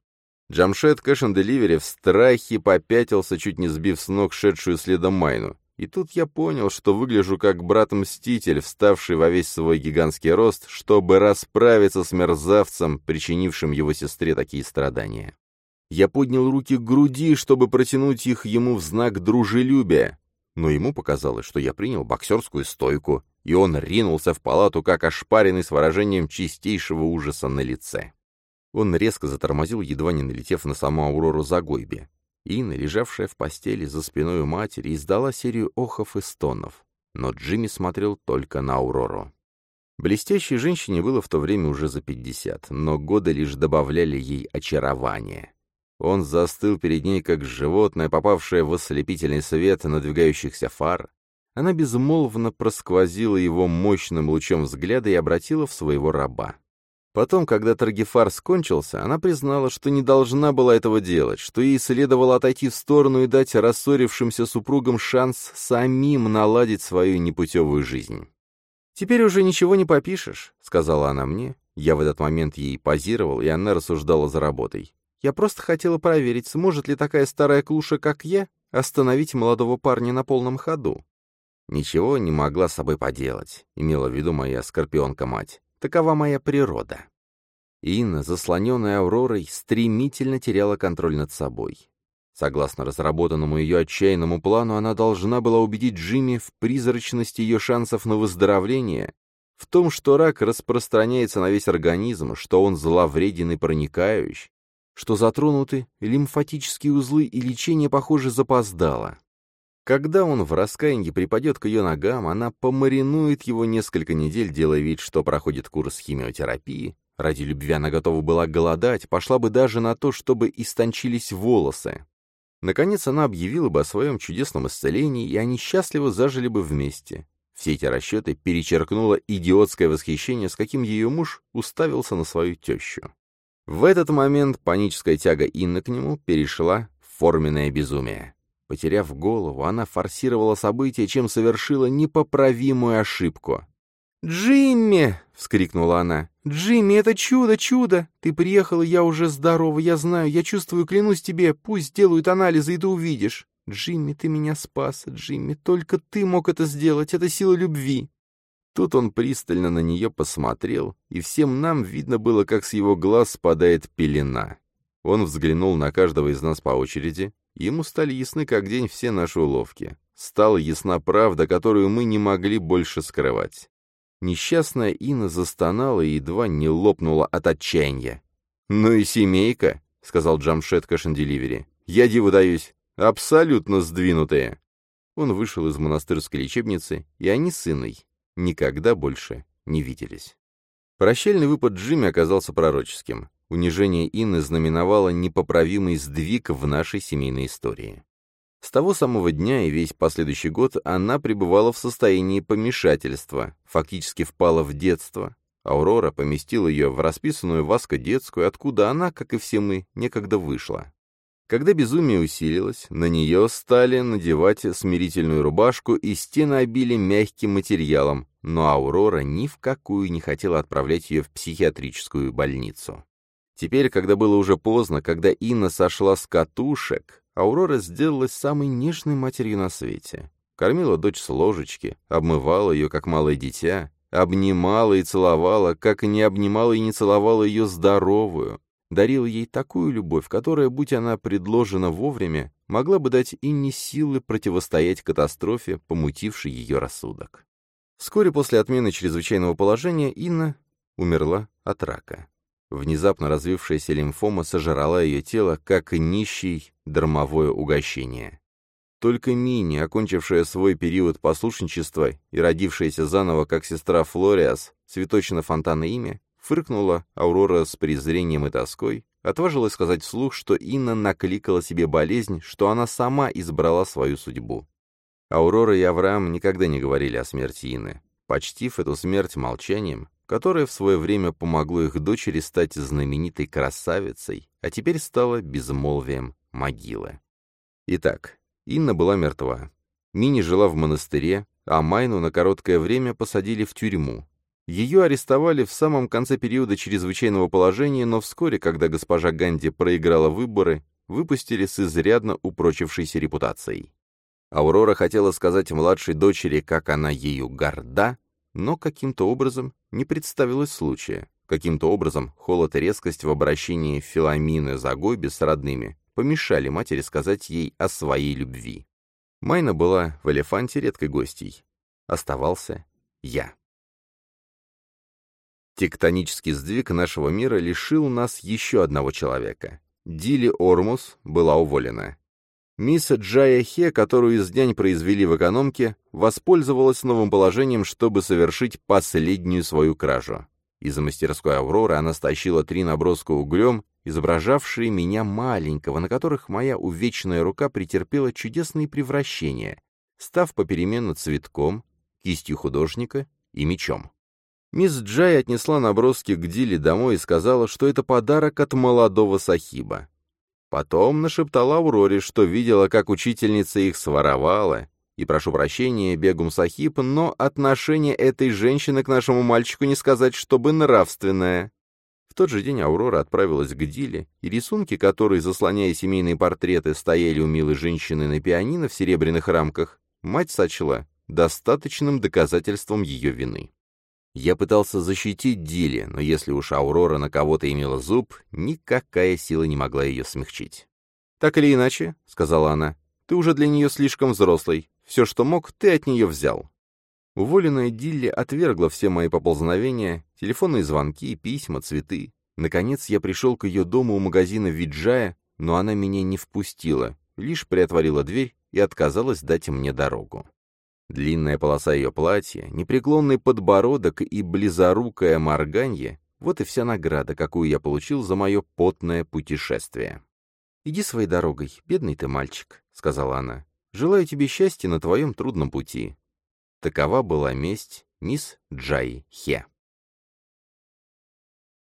Джамшет Кэш Деливери в страхе попятился, чуть не сбив с ног шедшую следом Майну. И тут я понял, что выгляжу как брат-мститель, вставший во весь свой гигантский рост, чтобы расправиться с мерзавцем, причинившим его сестре такие страдания. Я поднял руки к груди, чтобы протянуть их ему в знак дружелюбия, но ему показалось, что я принял боксерскую стойку, и он ринулся в палату, как ошпаренный с выражением чистейшего ужаса на лице. Он резко затормозил, едва не налетев на саму Аурору Загойбе. Инна, лежавшая в постели за спиной у матери, издала серию охов и стонов. Но Джимми смотрел только на Аурору. Блестящей женщине было в то время уже за пятьдесят, но годы лишь добавляли ей очарование. Он застыл перед ней, как животное, попавшее в ослепительный свет надвигающихся фар. Она безмолвно просквозила его мощным лучом взгляда и обратила в своего раба. Потом, когда Таргифар скончился, она признала, что не должна была этого делать, что ей следовало отойти в сторону и дать рассорившимся супругам шанс самим наладить свою непутевую жизнь. «Теперь уже ничего не попишешь», — сказала она мне. Я в этот момент ей позировал, и она рассуждала за работой. «Я просто хотела проверить, сможет ли такая старая клуша, как я, остановить молодого парня на полном ходу». Ничего не могла с собой поделать, имела в виду моя скорпионка-мать. Такова моя природа. Инна, заслоненная Авророй, стремительно теряла контроль над собой. Согласно разработанному ее отчаянному плану, она должна была убедить Джимми в призрачности ее шансов на выздоровление, в том, что рак распространяется на весь организм, что он зловреден и проникающий, что затронуты лимфатические узлы и лечение, похоже, запоздало. Когда он в раскаянии припадет к ее ногам, она помаринует его несколько недель, делая вид, что проходит курс химиотерапии. Ради любви она готова была голодать, пошла бы даже на то, чтобы истончились волосы. Наконец она объявила бы о своем чудесном исцелении, и они счастливо зажили бы вместе. Все эти расчеты перечеркнуло идиотское восхищение, с каким ее муж уставился на свою тещу. В этот момент паническая тяга Инны к нему перешла в форменное безумие. Потеряв голову, она форсировала события, чем совершила непоправимую ошибку. «Джимми!» — вскрикнула она. «Джимми, это чудо, чудо! Ты приехал, я уже здорова, я знаю, я чувствую, клянусь тебе, пусть сделают анализы, и ты увидишь. Джимми, ты меня спас, Джимми, только ты мог это сделать, это сила любви!» Тут он пристально на нее посмотрел, и всем нам видно было, как с его глаз спадает пелена. Он взглянул на каждого из нас по очереди, Ему стали ясны как день все наши уловки. Стала ясна правда, которую мы не могли больше скрывать. Несчастная Инна застонала и едва не лопнула от отчаяния. «Ну и семейка», — сказал Джамшет Кашенделивери. «Я диву даюсь, абсолютно сдвинутые». Он вышел из монастырской лечебницы, и они с Инной никогда больше не виделись. Прощальный выпад Джимми оказался пророческим. Унижение Инны знаменовало непоправимый сдвиг в нашей семейной истории. С того самого дня и весь последующий год она пребывала в состоянии помешательства, фактически впала в детство. Аурора поместила ее в расписанную Васко детскую, откуда она, как и все мы, некогда вышла. Когда безумие усилилось, на нее стали надевать смирительную рубашку, и стены обили мягким материалом, но Аурора ни в какую не хотела отправлять ее в психиатрическую больницу. Теперь, когда было уже поздно, когда Инна сошла с катушек, Аурора сделалась самой нежной матерью на свете. Кормила дочь с ложечки, обмывала ее, как малое дитя, обнимала и целовала, как не обнимала и не целовала ее здоровую, дарила ей такую любовь, которая, будь она предложена вовремя, могла бы дать Инне силы противостоять катастрофе, помутившей ее рассудок. Вскоре после отмены чрезвычайного положения Инна умерла от рака. Внезапно развившаяся лимфома сожрала ее тело, как нищий дармовое угощение. Только Мини, окончившая свой период послушничества и родившаяся заново как сестра Флориас, цветочно-фонтанное имя, фыркнула Аурора с презрением и тоской, отважилась сказать вслух, что Инна накликала себе болезнь, что она сама избрала свою судьбу. Аурора и Авраам никогда не говорили о смерти Инны, почтив эту смерть молчанием, которое в свое время помогло их дочери стать знаменитой красавицей, а теперь стало безмолвием могилы. Итак, Инна была мертва. Мини жила в монастыре, а Майну на короткое время посадили в тюрьму. Ее арестовали в самом конце периода чрезвычайного положения, но вскоре, когда госпожа Ганди проиграла выборы, выпустили с изрядно упрочившейся репутацией. Аурора хотела сказать младшей дочери, как она ею горда, но каким-то образом не представилось случая. Каким-то образом холод и резкость в обращении Филамины Загойби с родными помешали матери сказать ей о своей любви. Майна была в «Элефанте» редкой гостьей. Оставался я. Тектонический сдвиг нашего мира лишил нас еще одного человека. Дили Ормус была уволена. Мисс Джая Хе, которую из день произвели в экономке, воспользовалась новым положением, чтобы совершить последнюю свою кражу. Из мастерской «Авроры» она стащила три наброска углем, изображавшие меня маленького, на которых моя увечная рука претерпела чудесные превращения, став попеременно цветком, кистью художника и мечом. Мисс Джай отнесла наброски к Диле домой и сказала, что это подарок от молодого сахиба. Потом нашептала Ауроре, что видела, как учительница их своровала, и прошу прощения, Бегум Сахиб, но отношение этой женщины к нашему мальчику не сказать, чтобы нравственное. В тот же день Аурора отправилась к Диле, и рисунки, которые, заслоняя семейные портреты, стояли у милой женщины на пианино в серебряных рамках, мать сочла достаточным доказательством ее вины. Я пытался защитить Дили, но если уж Аурора на кого-то имела зуб, никакая сила не могла ее смягчить. «Так или иначе», — сказала она, — «ты уже для нее слишком взрослый. Все, что мог, ты от нее взял». Уволенная Дилли отвергла все мои поползновения, телефонные звонки, письма, цветы. Наконец я пришел к ее дому у магазина Виджая, но она меня не впустила, лишь приотворила дверь и отказалась дать мне дорогу. Длинная полоса ее платья, непреклонный подбородок и близорукое морганье — вот и вся награда, какую я получил за мое потное путешествие. «Иди своей дорогой, бедный ты мальчик», — сказала она. «Желаю тебе счастья на твоем трудном пути». Такова была месть мисс Джай Хе.